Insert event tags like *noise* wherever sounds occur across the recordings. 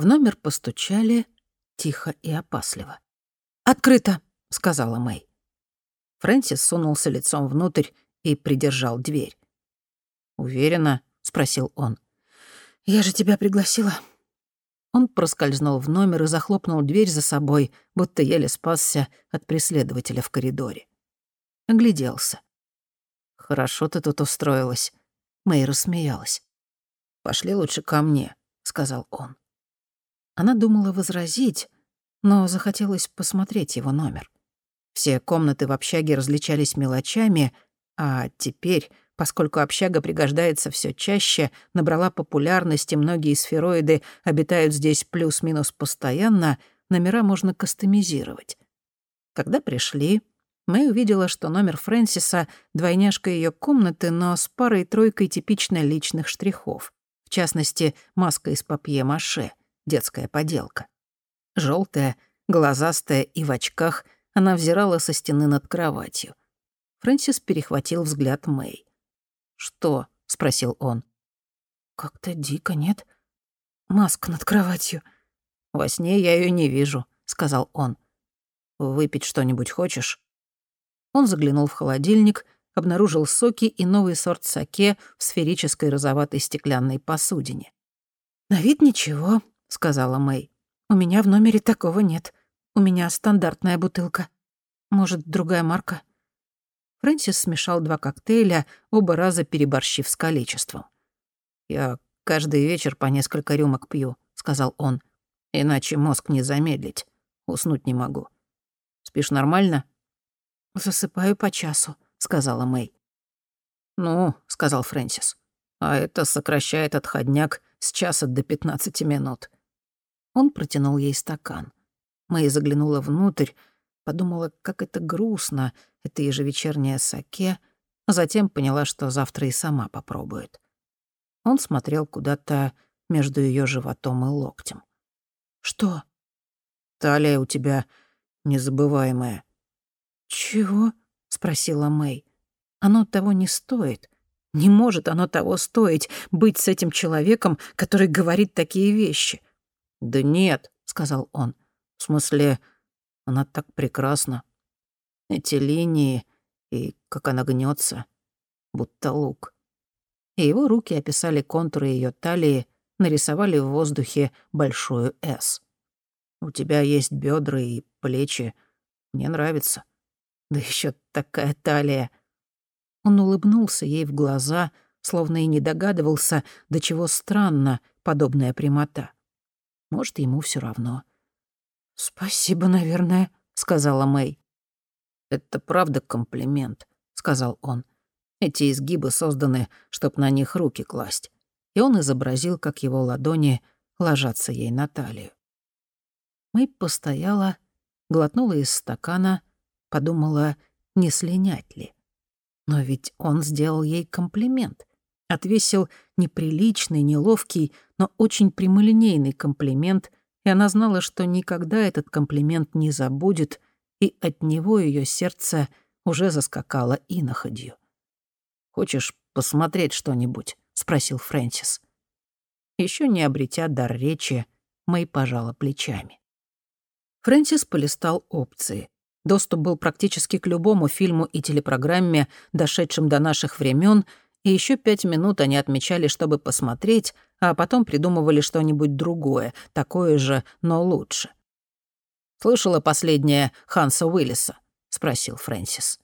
В номер постучали тихо и опасливо. «Открыто!» — сказала Мэй. Фрэнсис сунулся лицом внутрь и придержал дверь. «Уверена?» — спросил он. «Я же тебя пригласила». Он проскользнул в номер и захлопнул дверь за собой, будто еле спасся от преследователя в коридоре. Огляделся. «Хорошо ты тут устроилась». Мэй рассмеялась. «Пошли лучше ко мне», — сказал он. Она думала возразить, но захотелось посмотреть его номер. Все комнаты в общаге различались мелочами, а теперь, поскольку общага пригождается все чаще, набрала популярность, и многие сфероиды обитают здесь плюс-минус постоянно, номера можно кастомизировать. Когда пришли, Мэй увидела, что номер Фрэнсиса — двойняшка ее комнаты, но с парой-тройкой типично личных штрихов. В частности, маска из папье-маше, детская поделка. Желтая, глазастая и в очках, она взирала со стены над кроватью. Фрэнсис перехватил взгляд Мэй. «Что?» — спросил он. «Как-то дико, нет? Маска над кроватью». «Во сне я ее не вижу», — сказал он. «Выпить что-нибудь хочешь?» Он заглянул в холодильник, обнаружил соки и новый сорт саке в сферической розоватой стеклянной посудине. «На вид ничего», — сказала Мэй. «У меня в номере такого нет. У меня стандартная бутылка. Может, другая марка?» Фрэнсис смешал два коктейля, оба раза переборщив с количеством. «Я каждый вечер по несколько рюмок пью», — сказал он. «Иначе мозг не замедлить. Уснуть не могу. Спишь нормально?» «Засыпаю по часу», — сказала Мэй. «Ну», — сказал Фрэнсис, — «а это сокращает отходняк с часа до пятнадцати минут». Он протянул ей стакан. Мэй заглянула внутрь, подумала, как это грустно, это ежевечернее саке, а затем поняла, что завтра и сама попробует. Он смотрел куда-то между ее животом и локтем. «Что?» «Талия у тебя незабываемая», «Чего?» — спросила Мэй. «Оно того не стоит. Не может оно того стоить, быть с этим человеком, который говорит такие вещи». «Да нет», — сказал он. «В смысле, она так прекрасна. Эти линии и как она гнется, будто лук». И его руки описали контуры ее талии, нарисовали в воздухе большую «С». «У тебя есть бедра и плечи. Мне нравится. Да еще такая талия. Он улыбнулся ей в глаза, словно и не догадывался, до чего странно подобная прямота. Может, ему все равно. «Спасибо, наверное», — сказала Мэй. «Это правда комплимент», — сказал он. «Эти изгибы созданы, чтоб на них руки класть». И он изобразил, как его ладони ложатся ей на талию. Мэй постояла, глотнула из стакана — Подумала, не слинять ли. Но ведь он сделал ей комплимент. Отвесил неприличный, неловкий, но очень прямолинейный комплимент, и она знала, что никогда этот комплимент не забудет, и от него ее сердце уже заскакало иноходью. «Хочешь посмотреть что-нибудь?» — спросил Фрэнсис. Еще не обретя дар речи, Мэй пожала плечами. Фрэнсис полистал опции. Доступ был практически к любому фильму и телепрограмме, дошедшим до наших времен, и еще пять минут они отмечали, чтобы посмотреть, а потом придумывали что-нибудь другое, такое же, но лучше. «Слышала последнее Ханса Уиллиса?» — спросил Фрэнсис.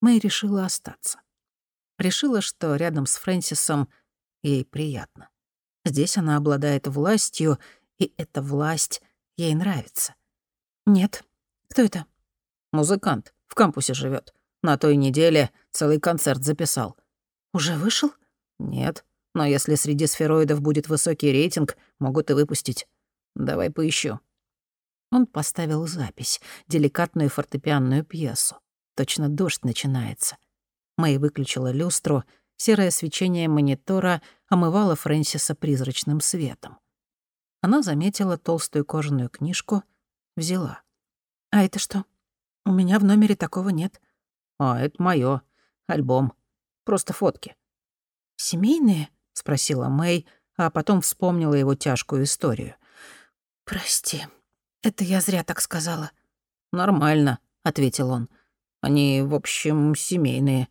Мэй решила остаться. Решила, что рядом с Фрэнсисом ей приятно. Здесь она обладает властью, и эта власть ей нравится. Нет, кто это? Музыкант. В кампусе живет. На той неделе целый концерт записал. Уже вышел? Нет. Но если среди сфероидов будет высокий рейтинг, могут и выпустить. Давай поищу. Он поставил запись, деликатную фортепианную пьесу. Точно дождь начинается. Мэй выключила люстру, серое свечение монитора омывало Фрэнсиса призрачным светом. Она заметила толстую кожаную книжку, взяла. «А это что? У меня в номере такого нет». «А, это моё. Альбом. Просто фотки». «Семейные?» — спросила Мэй, а потом вспомнила его тяжкую историю. «Прости, это я зря так сказала». «Нормально», — ответил он. «Они, в общем, семейные.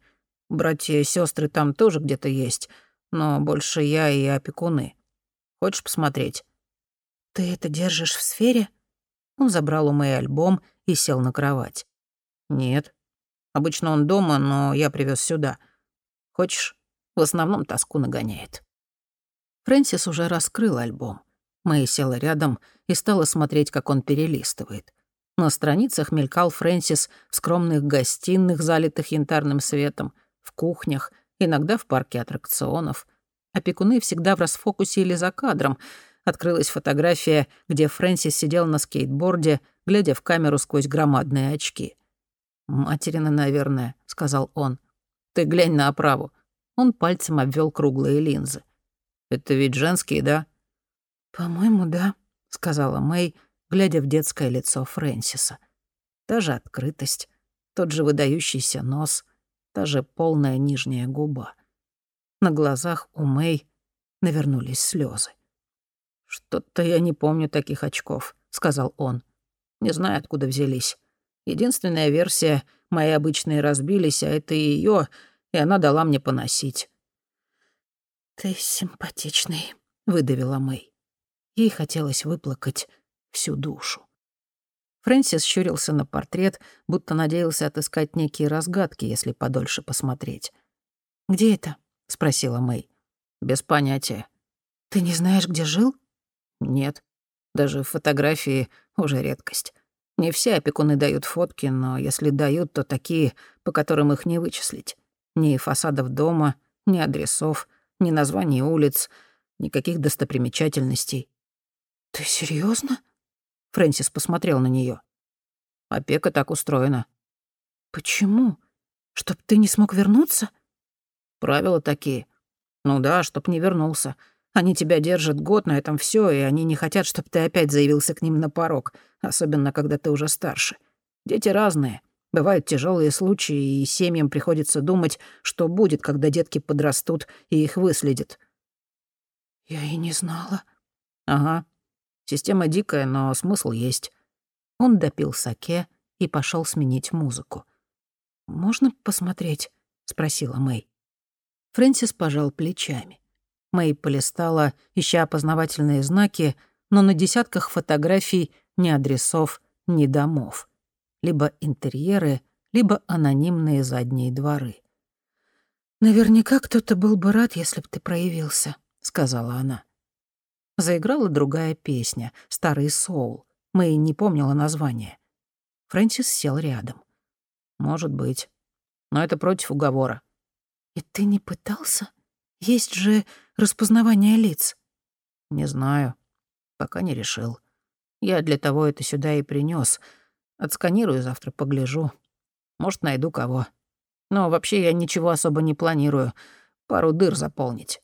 Братья и сестры там тоже где-то есть, но больше я и опекуны. Хочешь посмотреть?» «Ты это держишь в сфере?» Он забрал у Мэй альбом и сел на кровать. «Нет. Обычно он дома, но я привез сюда. Хочешь? В основном тоску нагоняет». Фрэнсис уже раскрыл альбом. Мэй села рядом и стала смотреть, как он перелистывает. На страницах мелькал Фрэнсис в скромных гостиных, залитых янтарным светом, в кухнях, иногда в парке аттракционов. Опекуны всегда в расфокусе или за кадром — открылась фотография, где Фрэнсис сидел на скейтборде, глядя в камеру сквозь громадные очки. «Материна, наверное», — сказал он. «Ты глянь на оправу». Он пальцем обвел круглые линзы. «Это ведь женские, да?» «По-моему, да», — сказала Мэй, глядя в детское лицо Фрэнсиса. Та же открытость, тот же выдающийся нос, та же полная нижняя губа. На глазах у Мэй навернулись слезы. «Что-то я не помню таких очков», — сказал он. «Не знаю, откуда взялись. Единственная версия — мои обычные разбились, а это ее, и она дала мне поносить». «Ты симпатичный», — выдавила Мэй. Ей хотелось выплакать всю душу. Фрэнсис щурился на портрет, будто надеялся отыскать некие разгадки, если подольше посмотреть. «Где это?» — спросила Мэй. «Без понятия». «Ты не знаешь, где жил?» Нет. Даже фотографии уже редкость. Не все опекуны дают фотки, но если дают, то такие, по которым их не вычислить. Ни фасадов дома, ни адресов, ни названий улиц, никаких достопримечательностей. «Ты серьезно? Фрэнсис посмотрел на нее. Опека так устроена. «Почему? Чтоб ты не смог вернуться?» «Правила такие. Ну да, чтоб не вернулся. Они тебя держат год, на этом все, и они не хотят, чтобы ты опять заявился к ним на порог, особенно когда ты уже старше. Дети разные. Бывают тяжелые случаи, и семьям приходится думать, что будет, когда детки подрастут и их выследят. Я и не знала. Ага. Система дикая, но смысл есть. Он допил саке и пошел сменить музыку. «Можно посмотреть?» — спросила Мэй. Фрэнсис пожал плечами. Мэй полистала, ища опознавательные знаки, но на десятках фотографий ни адресов, ни домов. Либо интерьеры, либо анонимные задние дворы. «Наверняка кто-то был бы рад, если бы ты проявился», — сказала она. Заиграла другая песня, старый соул. Мэй не помнила название. Фрэнсис сел рядом. «Может быть. Но это против уговора». «И ты не пытался?» Есть же распознавание лиц. Не знаю. Пока не решил. Я для того это сюда и принес. Отсканирую завтра, погляжу. Может, найду кого. Но вообще я ничего особо не планирую. Пару дыр заполнить.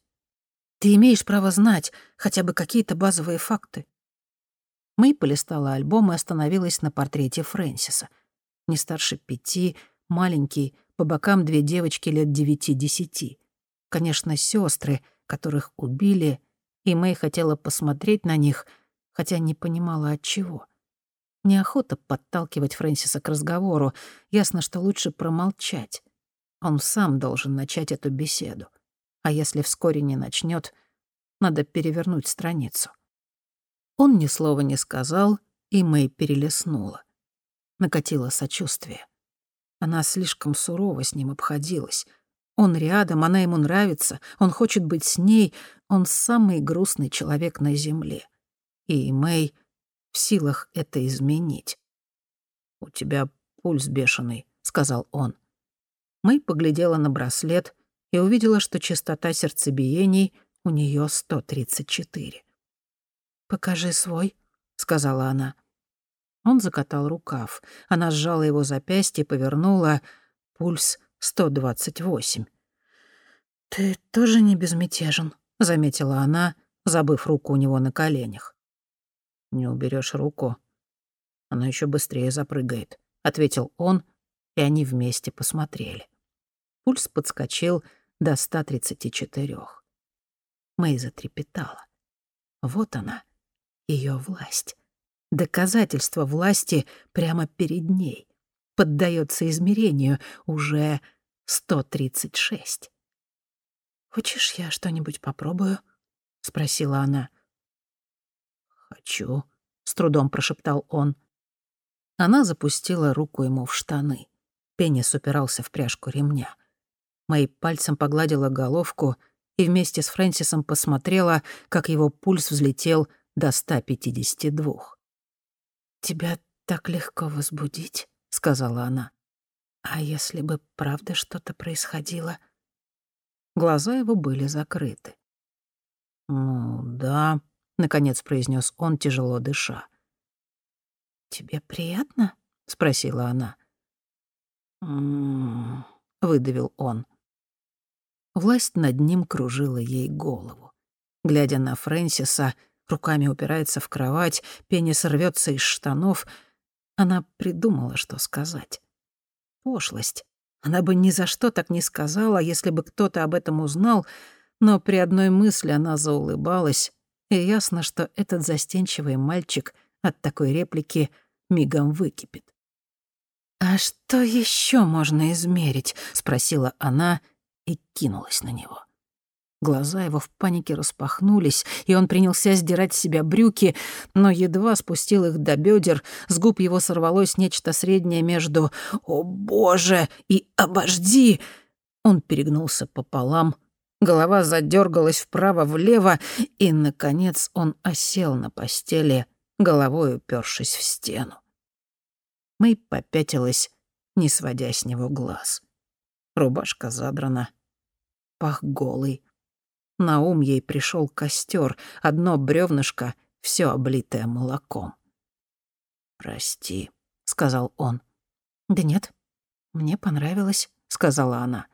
Ты имеешь право знать хотя бы какие-то базовые факты. Мэй полистала альбом и остановилась на портрете Фрэнсиса. Не старше пяти, маленький, по бокам две девочки лет девяти-десяти конечно, сестры, которых убили, и Мэй хотела посмотреть на них, хотя не понимала от чего. Неохота подталкивать Фрэнсиса к разговору, ясно, что лучше промолчать. Он сам должен начать эту беседу. А если вскоре не начнет, надо перевернуть страницу. Он ни слова не сказал, и Мэй перелеснула. Накатило сочувствие. Она слишком сурово с ним обходилась — он рядом, она ему нравится, он хочет быть с ней, он самый грустный человек на земле. И Мэй в силах это изменить. «У тебя пульс бешеный», — сказал он. Мэй поглядела на браслет и увидела, что частота сердцебиений у нее 134. «Покажи свой», — сказала она. Он закатал рукав. Она сжала его запястье, повернула. Пульс 128. «Ты тоже не безмятежен», — заметила она, забыв руку у него на коленях. «Не уберешь руку, она еще быстрее запрыгает», — ответил он, и они вместе посмотрели. Пульс подскочил до 134. Мэй затрепетала. Вот она, ее власть. Доказательство власти прямо перед ней. Поддается измерению уже 136. «Хочешь, я что-нибудь попробую?» — спросила она. «Хочу», — с трудом прошептал он. Она запустила руку ему в штаны. Пенис упирался в пряжку ремня. Мэй пальцем погладила головку и вместе с Фрэнсисом посмотрела, как его пульс взлетел до 152. «Тебя так легко возбудить», — сказала она. «А если бы правда что-то происходило?» Глаза его были закрыты. «Ну, да», — наконец произнес он, тяжело дыша. «Тебе приятно?» — спросила она. «М-м-м», выдавил он. Власть над ним кружила ей голову. Глядя на Фрэнсиса, руками упирается в кровать, пенис рвется из штанов. Она придумала, что сказать. Пошлость. Она бы ни за что так не сказала, если бы кто-то об этом узнал, но при одной мысли она заулыбалась, и ясно, что этот застенчивый мальчик от такой реплики мигом выкипит. «А что еще можно измерить?» — спросила она и кинулась на него. Глаза его в панике распахнулись, и он принялся сдирать с себя брюки, но едва спустил их до бедер, с губ его сорвалось нечто среднее между «О, Боже!» и «Обожди!». Он перегнулся пополам, голова задергалась вправо-влево, и, наконец, он осел на постели, головой упершись в стену. Мэй попятилась, не сводя с него глаз. Рубашка задрана, пах голый, на ум ей пришел костер, одно бревнышко, все облитое молоком. «Прости», — сказал он. «Да нет, мне понравилось», — сказала она.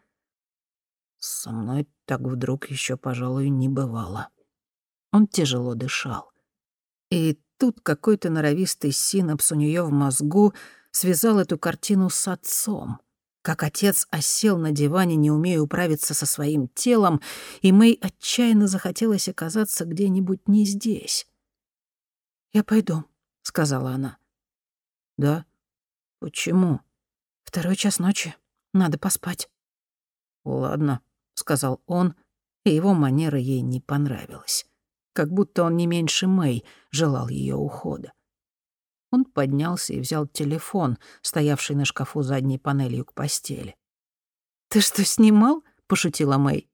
«Со мной так вдруг еще, пожалуй, не бывало». Он тяжело дышал. И тут какой-то норовистый синапс у нее в мозгу связал эту картину с отцом как отец осел на диване, не умея управиться со своим телом, и Мэй отчаянно захотелось оказаться где-нибудь не здесь. «Я пойду», — сказала она. «Да? Почему?» «Второй час ночи. Надо поспать». «Ладно», — сказал он, и его манера ей не понравилась. Как будто он не меньше Мэй желал ее ухода. Он поднялся и взял телефон, стоявший на шкафу задней панелью к постели. «Ты что, снимал?» — пошутила Мэй.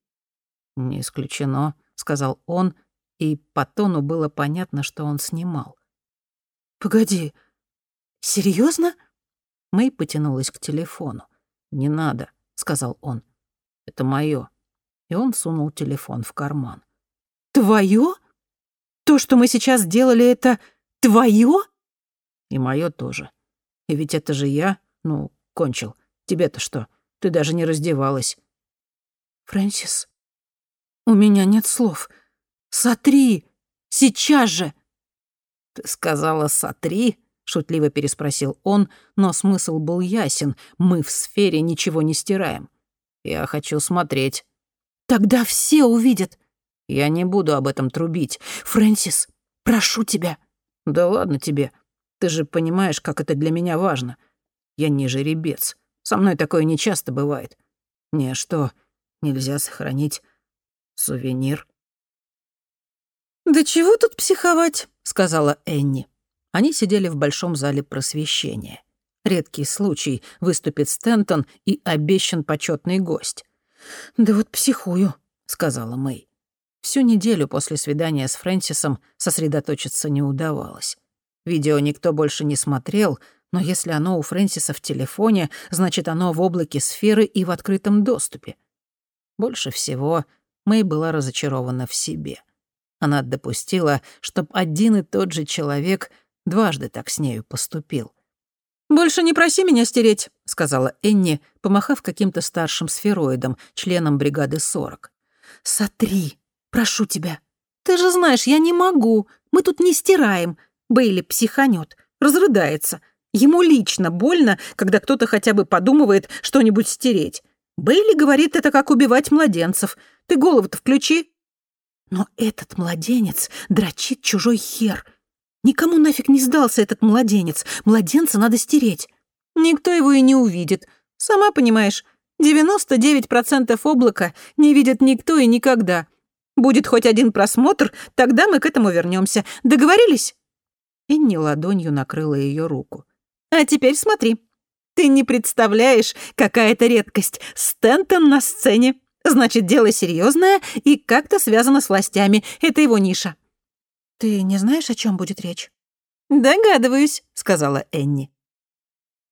«Не исключено», — сказал он, и по тону было понятно, что он снимал. «Погоди, серьезно? Мэй потянулась к телефону. «Не надо», — сказал он. «Это моё». И он сунул телефон в карман. «Твоё? То, что мы сейчас делали, это твоё?» И мое тоже. И ведь это же я, ну, кончил. Тебе-то что? Ты даже не раздевалась. Фрэнсис, у меня нет слов. Сотри! Сейчас же! Ты сказала «сотри»? Шутливо переспросил он, но смысл был ясен. Мы в сфере ничего не стираем. Я хочу смотреть. Тогда все увидят. Я не буду об этом трубить. Фрэнсис, прошу тебя. Да ладно тебе. Ты же понимаешь, как это для меня важно. Я не жеребец. Со мной такое нечасто бывает. Не что, нельзя сохранить сувенир?» «Да чего тут психовать?» — сказала Энни. Они сидели в большом зале просвещения. Редкий случай, выступит Стентон и обещан почетный гость. «Да вот психую», — сказала Мэй. Всю неделю после свидания с Фрэнсисом сосредоточиться не удавалось. Видео никто больше не смотрел, но если оно у Фрэнсиса в телефоне, значит, оно в облаке сферы и в открытом доступе. Больше всего Мэй была разочарована в себе. Она допустила, чтоб один и тот же человек дважды так с нею поступил. «Больше не проси меня стереть», — сказала Энни, помахав каким-то старшим сфероидом, членом бригады 40. «Сотри, прошу тебя. Ты же знаешь, я не могу. Мы тут не стираем. Бейли психанет, разрыдается. Ему лично больно, когда кто-то хотя бы подумывает что-нибудь стереть. Бейли говорит, это как убивать младенцев. Ты голову-то включи. Но этот младенец дрочит чужой хер. Никому нафиг не сдался этот младенец. Младенца надо стереть. Никто его и не увидит. Сама понимаешь, 99% облака не видит никто и никогда. Будет хоть один просмотр, тогда мы к этому вернемся. Договорились?» Энни ладонью накрыла ее руку. «А теперь смотри. Ты не представляешь, какая это редкость. Стентон на сцене. Значит, дело серьезное и как-то связано с властями. Это его ниша». «Ты не знаешь, о чем будет речь?» «Догадываюсь», — сказала Энни.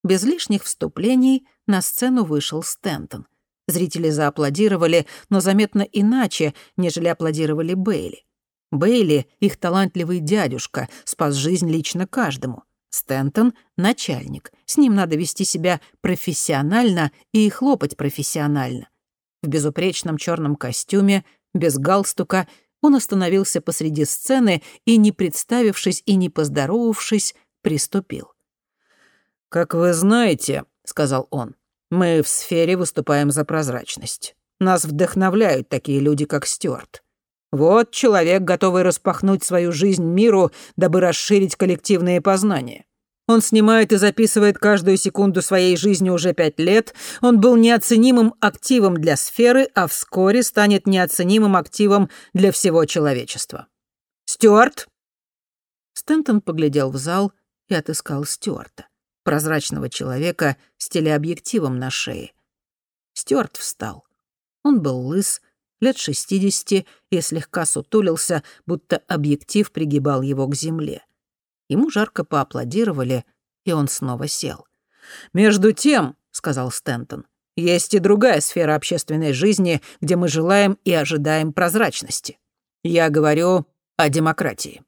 Без лишних вступлений на сцену вышел Стентон. Зрители зааплодировали, но заметно иначе, нежели аплодировали Бейли. Бейли — их талантливый дядюшка, спас жизнь лично каждому. Стентон — начальник. С ним надо вести себя профессионально и хлопать профессионально. В безупречном черном костюме, без галстука, он остановился посреди сцены и, не представившись и не поздоровавшись, приступил. «Как вы знаете», — сказал он, — «мы в сфере выступаем за прозрачность. Нас вдохновляют такие люди, как Стюарт. Вот человек, готовый распахнуть свою жизнь миру, дабы расширить коллективные познания. Он снимает и записывает каждую секунду своей жизни уже пять лет. Он был неоценимым активом для сферы, а вскоре станет неоценимым активом для всего человечества. Стюарт?» Стентон поглядел в зал и отыскал Стюарта прозрачного человека с телеобъективом на шее. Стюарт встал. Он был лыс, лет шестидесяти и слегка сутулился, будто объектив пригибал его к земле. Ему жарко поаплодировали, и он снова сел. «Между тем», — сказал Стентон, — «есть и другая сфера общественной жизни, где мы желаем и ожидаем прозрачности. Я говорю о демократии.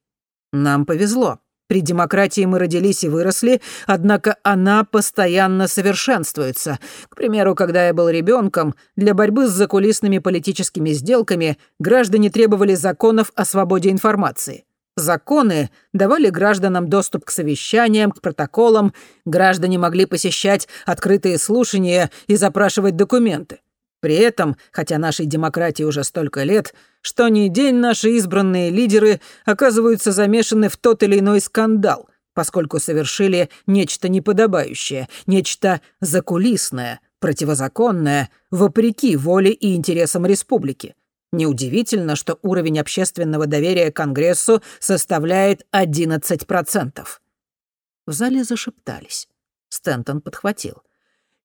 Нам повезло. При демократии мы родились и выросли, однако она постоянно совершенствуется. К примеру, когда я был ребенком, для борьбы с закулисными политическими сделками граждане требовали законов о свободе информации. Законы давали гражданам доступ к совещаниям, к протоколам, граждане могли посещать открытые слушания и запрашивать документы. При этом, хотя нашей демократии уже столько лет, что ни день наши избранные лидеры оказываются замешаны в тот или иной скандал, поскольку совершили нечто неподобающее, нечто закулисное, противозаконное, вопреки воле и интересам республики. Неудивительно, что уровень общественного доверия Конгрессу составляет 11%. В зале зашептались. Стентон подхватил.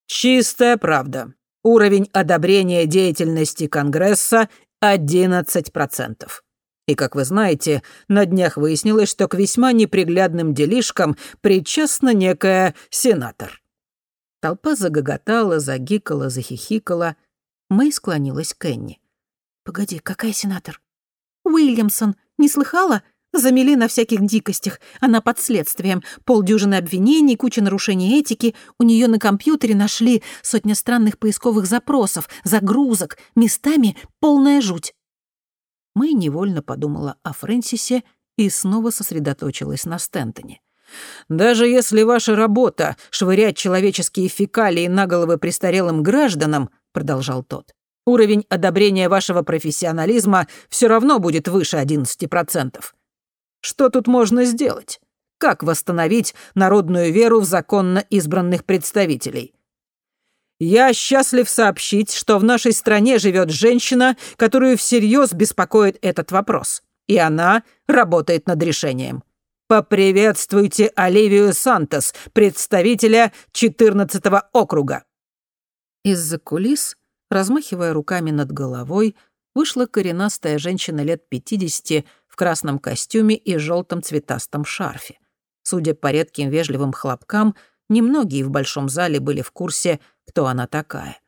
«Чистая правда. Уровень одобрения деятельности Конгресса — 11%. И, как вы знаете, на днях выяснилось, что к весьма неприглядным делишкам причастна некая сенатор. Толпа загоготала, загикала, захихикала. Мэй склонилась к Энни. «Погоди, какая сенатор?» «Уильямсон. Не слыхала? Замели на всяких дикостях. Она под следствием. Полдюжины обвинений, куча нарушений этики. У нее на компьютере нашли сотня странных поисковых запросов, загрузок. Местами полная жуть. Мэй невольно подумала о Фрэнсисе и снова сосредоточилась на Стентоне. «Даже если ваша работа — швырять человеческие фекалии на головы престарелым гражданам», — продолжал тот, «уровень одобрения вашего профессионализма все равно будет выше 11%. Что тут можно сделать? Как восстановить народную веру в законно избранных представителей? Я счастлив сообщить, что в нашей стране живет женщина, которую всерьез беспокоит этот вопрос, и она работает над решением. Поприветствуйте Оливию Сантос, представителя 14 округа. Из-за кулис, размахивая руками над головой, вышла коренастая женщина лет 50 в красном костюме и желтом цветастом шарфе. Судя по редким вежливым хлопкам, немногие в большом зале были в курсе, кто она такая.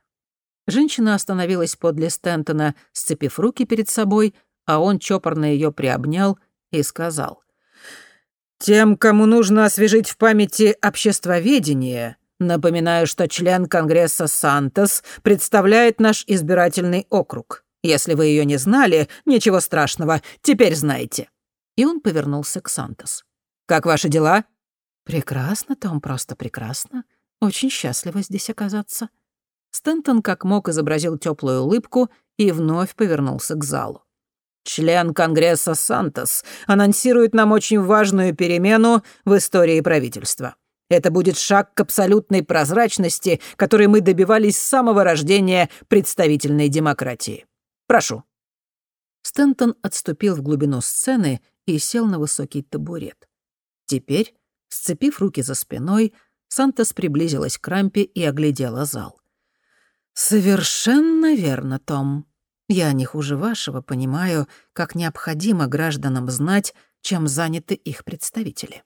Женщина остановилась подле Стентона, сцепив руки перед собой, а он чопорно ее приобнял и сказал. «Тем, кому нужно освежить в памяти обществоведение, напоминаю, что член Конгресса Сантос представляет наш избирательный округ. Если вы ее не знали, ничего страшного, теперь знаете». И он повернулся к Сантос. «Как ваши дела?» «Прекрасно, Том, просто прекрасно. Очень счастлива здесь оказаться». Стентон как мог изобразил теплую улыбку и вновь повернулся к залу. Член Конгресса Сантос анонсирует нам очень важную перемену в истории правительства. Это будет шаг к абсолютной прозрачности, которой мы добивались с самого рождения представительной демократии. Прошу». Стентон отступил в глубину сцены и сел на высокий табурет. Теперь, сцепив руки за спиной, Сантос приблизилась к рампе и оглядела зал. «Совершенно верно, Том. Я не хуже вашего понимаю, как необходимо гражданам знать, чем заняты их представители.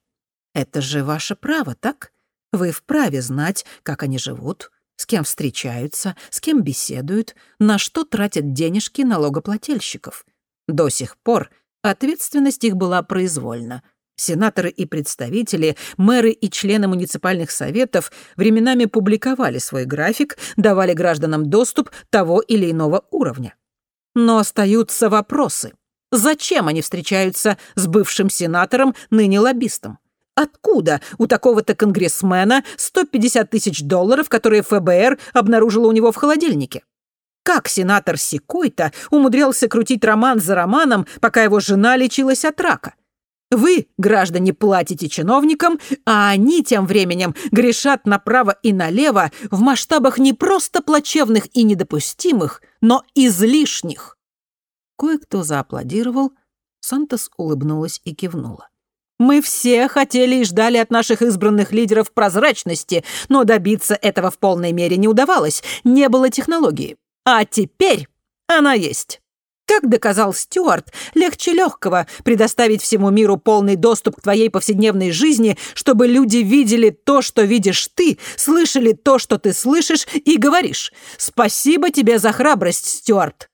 Это же ваше право, так? Вы вправе знать, как они живут, с кем встречаются, с кем беседуют, на что тратят денежки налогоплательщиков. До сих пор ответственность их была произвольна — Сенаторы и представители, мэры и члены муниципальных советов временами публиковали свой график, давали гражданам доступ того или иного уровня. Но остаются вопросы. Зачем они встречаются с бывшим сенатором, ныне лоббистом? Откуда у такого-то конгрессмена 150 тысяч долларов, которые ФБР обнаружило у него в холодильнике? Как сенатор Секойта умудрялся крутить роман за романом, пока его жена лечилась от рака? Вы, граждане, платите чиновникам, а они тем временем грешат направо и налево в масштабах не просто плачевных и недопустимых, но излишних. Кое-кто зааплодировал, Сантос улыбнулась и кивнула. Мы все хотели и ждали от наших избранных лидеров прозрачности, но добиться этого в полной мере не удавалось, не было технологии. А теперь она есть. Как доказал Стюарт, легче легкого предоставить всему миру полный доступ к твоей повседневной жизни, чтобы люди видели то, что видишь ты, слышали то, что ты слышишь, и говоришь «Спасибо тебе за храбрость, Стюарт!»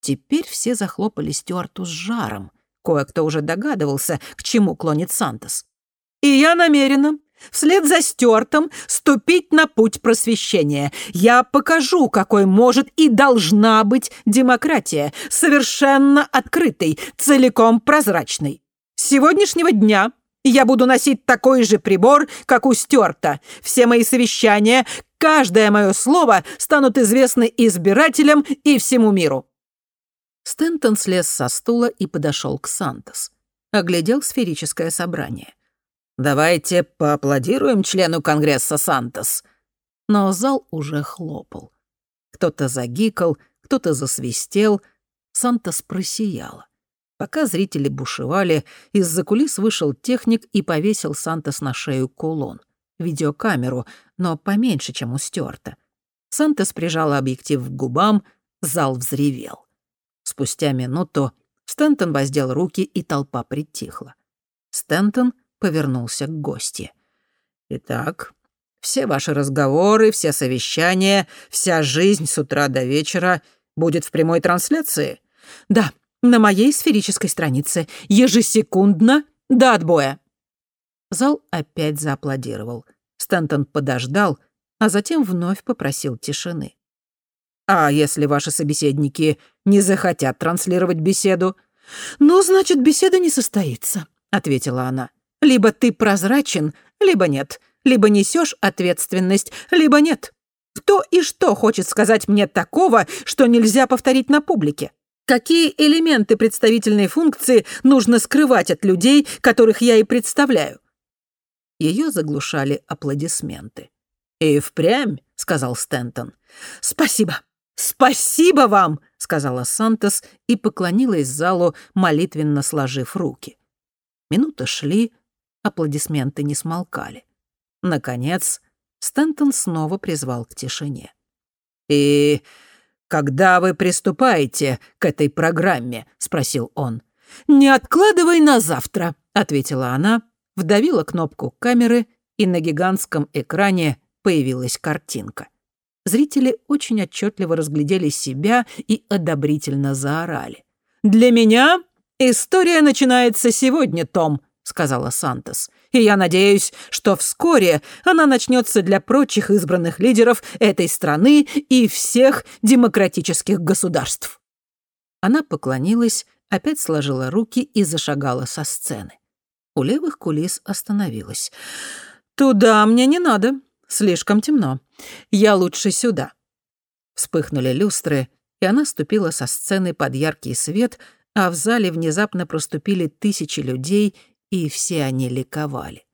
Теперь все захлопали Стюарту с жаром. Кое-кто уже догадывался, к чему клонит Сантос. «И я намерена вслед за Стюартом ступить на путь просвещения. Я покажу, какой может и должна быть демократия, совершенно открытой, целиком прозрачной. С сегодняшнего дня я буду носить такой же прибор, как у Стюарта. Все мои совещания, каждое мое слово станут известны избирателям и всему миру». Стентон слез со стула и подошел к Сантос. Оглядел сферическое собрание — Давайте поаплодируем члену Конгресса Сантос». Но зал уже хлопал. Кто-то загикал, кто-то засвистел. Сантос просияла. Пока зрители бушевали, из-за кулис вышел техник и повесил Сантос на шею кулон. Видеокамеру, но поменьше, чем у Стюарта. Сантос прижала объектив к губам, зал взревел. Спустя минуту Стентон воздел руки, и толпа притихла. Стентон — повернулся к гости. «Итак, все ваши разговоры, все совещания, вся жизнь с утра до вечера будет в прямой трансляции?» «Да, на моей сферической странице, ежесекундно до отбоя». Зал опять зааплодировал. Стэнтон подождал, а затем вновь попросил тишины. «А если ваши собеседники не захотят транслировать беседу?» «Ну, значит, беседа не состоится», — ответила она. Либо ты прозрачен, либо нет. Либо несешь ответственность, либо нет. Кто и что хочет сказать мне такого, что нельзя повторить на публике? Какие элементы представительной функции нужно скрывать от людей, которых я и представляю? Ее заглушали аплодисменты. «И впрямь», — сказал Стентон. «Спасибо. Спасибо вам», — сказала Сантос и поклонилась залу, молитвенно сложив руки. Минуты шли, Аплодисменты не смолкали. Наконец, Стентон снова призвал к тишине. «И когда вы приступаете к этой программе?» — спросил он. «Не откладывай на завтра», — ответила она, вдавила кнопку камеры, и на гигантском экране появилась картинка. Зрители очень отчетливо разглядели себя и одобрительно заорали. «Для меня история начинается сегодня, Том», сказала Сантос. «И я надеюсь, что вскоре она начнется для прочих избранных лидеров этой страны и всех демократических государств». Она поклонилась, опять сложила руки и зашагала со сцены. У левых кулис остановилась. «Туда мне не надо. Слишком темно. Я лучше сюда». Вспыхнули люстры, и она ступила со сцены под яркий свет, а в зале внезапно проступили тысячи людей, и все они ликовали.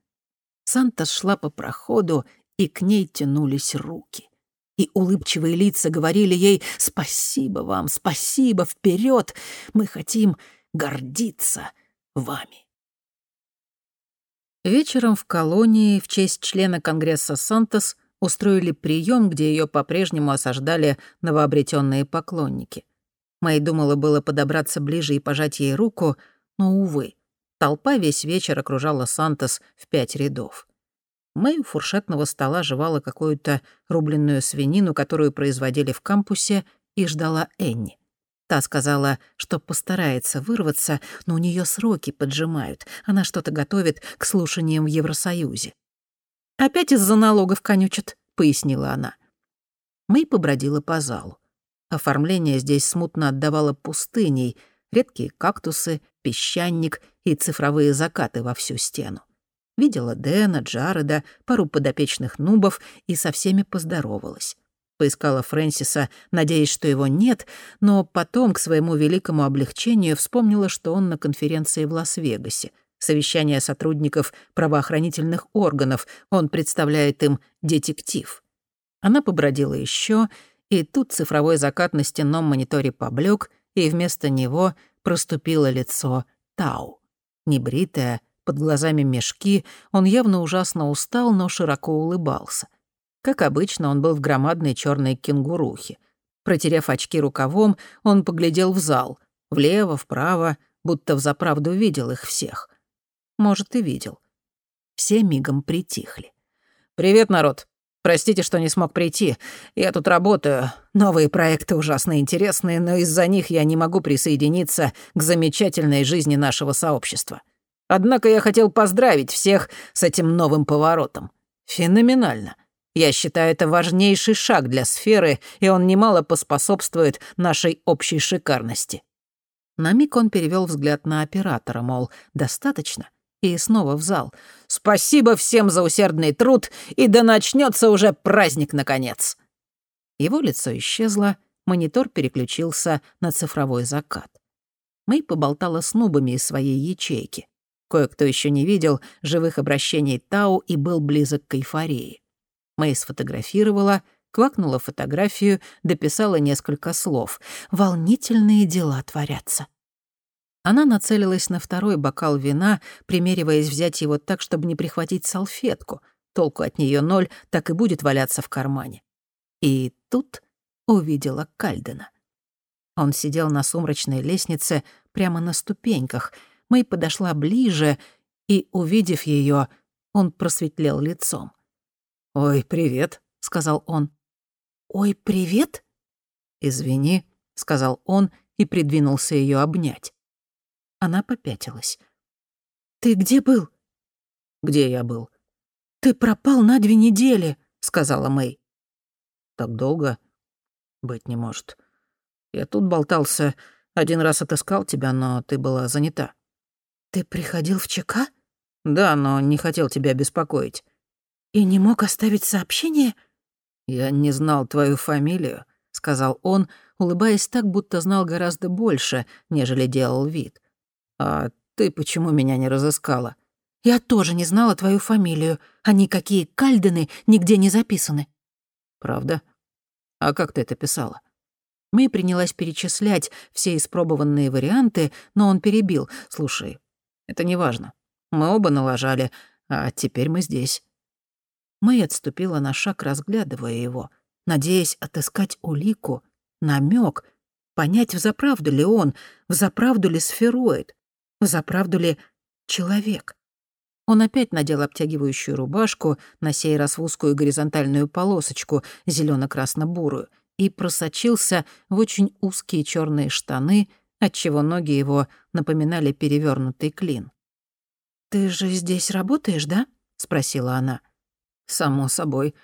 Санта шла по проходу, и к ней тянулись руки. И улыбчивые лица говорили ей «Спасибо вам, спасибо, вперед! Мы хотим гордиться вами». Вечером в колонии в честь члена Конгресса Сантос устроили прием, где ее по-прежнему осаждали новообретенные поклонники. Мэй думала было подобраться ближе и пожать ей руку, но, увы, толпа весь вечер окружала Сантос в пять рядов. Мэй у фуршетного стола жевала какую-то рубленную свинину, которую производили в кампусе, и ждала Энни. Та сказала, что постарается вырваться, но у нее сроки поджимают. Она что-то готовит к слушаниям в Евросоюзе. «Опять из-за налогов конючат», — пояснила она. Мэй побродила по залу. Оформление здесь смутно отдавало пустыней, редкие кактусы, песчаник и цифровые закаты во всю стену. Видела Дэна, Джареда, пару подопечных нубов и со всеми поздоровалась поискала Фрэнсиса, надеясь, что его нет, но потом, к своему великому облегчению, вспомнила, что он на конференции в Лас-Вегасе. Совещание сотрудников правоохранительных органов. Он представляет им детектив. Она побродила еще, и тут цифровой закат на стенном мониторе поблек, и вместо него проступило лицо Тау. Небритое, под глазами мешки, он явно ужасно устал, но широко улыбался — как обычно, он был в громадной черной кенгурухе. Протерев очки рукавом, он поглядел в зал. Влево, вправо, будто взаправду видел их всех. Может, и видел. Все мигом притихли. «Привет, народ. Простите, что не смог прийти. Я тут работаю. Новые проекты ужасно интересные, но из-за них я не могу присоединиться к замечательной жизни нашего сообщества. Однако я хотел поздравить всех с этим новым поворотом. Феноменально. Я считаю это важнейший шаг для сферы, и он немало поспособствует нашей общей шикарности». На миг он перевел взгляд на оператора, мол, достаточно, и снова в зал. «Спасибо всем за усердный труд, и да начнется уже праздник, наконец!» Его лицо исчезло, монитор переключился на цифровой закат. Мэй поболтала с нубами из своей ячейки. Кое-кто еще не видел живых обращений Тау и был близок к эйфории. Мэй сфотографировала, квакнула фотографию, дописала несколько слов. «Волнительные дела творятся». Она нацелилась на второй бокал вина, примериваясь взять его так, чтобы не прихватить салфетку. Толку от нее ноль, так и будет валяться в кармане. И тут увидела Кальдена. Он сидел на сумрачной лестнице прямо на ступеньках. Мэй подошла ближе, и, увидев ее, он просветлел лицом. «Ой, привет», — сказал он. «Ой, привет?» «Извини», — сказал он и придвинулся ее обнять. Она попятилась. «Ты где был?» «Где я был?» «Ты пропал на две недели», — сказала Мэй. «Так долго? Быть не может. Я тут болтался. Один раз отыскал тебя, но ты была занята». «Ты приходил в ЧК?» «Да, но не хотел тебя беспокоить. «И не мог оставить сообщение?» «Я не знал твою фамилию», — сказал он, улыбаясь так, будто знал гораздо больше, нежели делал вид. «А ты почему меня не разыскала?» «Я тоже не знала твою фамилию, а никакие Кальдены нигде не записаны». «Правда? А как ты это писала?» Мэй принялась перечислять все испробованные варианты, но он перебил. «Слушай, это не важно. Мы оба налажали, а теперь мы здесь. Мэй отступила на шаг, разглядывая его, надеясь отыскать улику, намек, понять, взаправду ли он, взаправду ли сфероид, взаправду ли человек. Он опять надел обтягивающую рубашку, на сей раз в узкую горизонтальную полосочку, зелено красно бурую и просочился в очень узкие черные штаны, отчего ноги его напоминали перевернутый клин. «Ты же здесь работаешь, да?» — спросила она. «Само собой.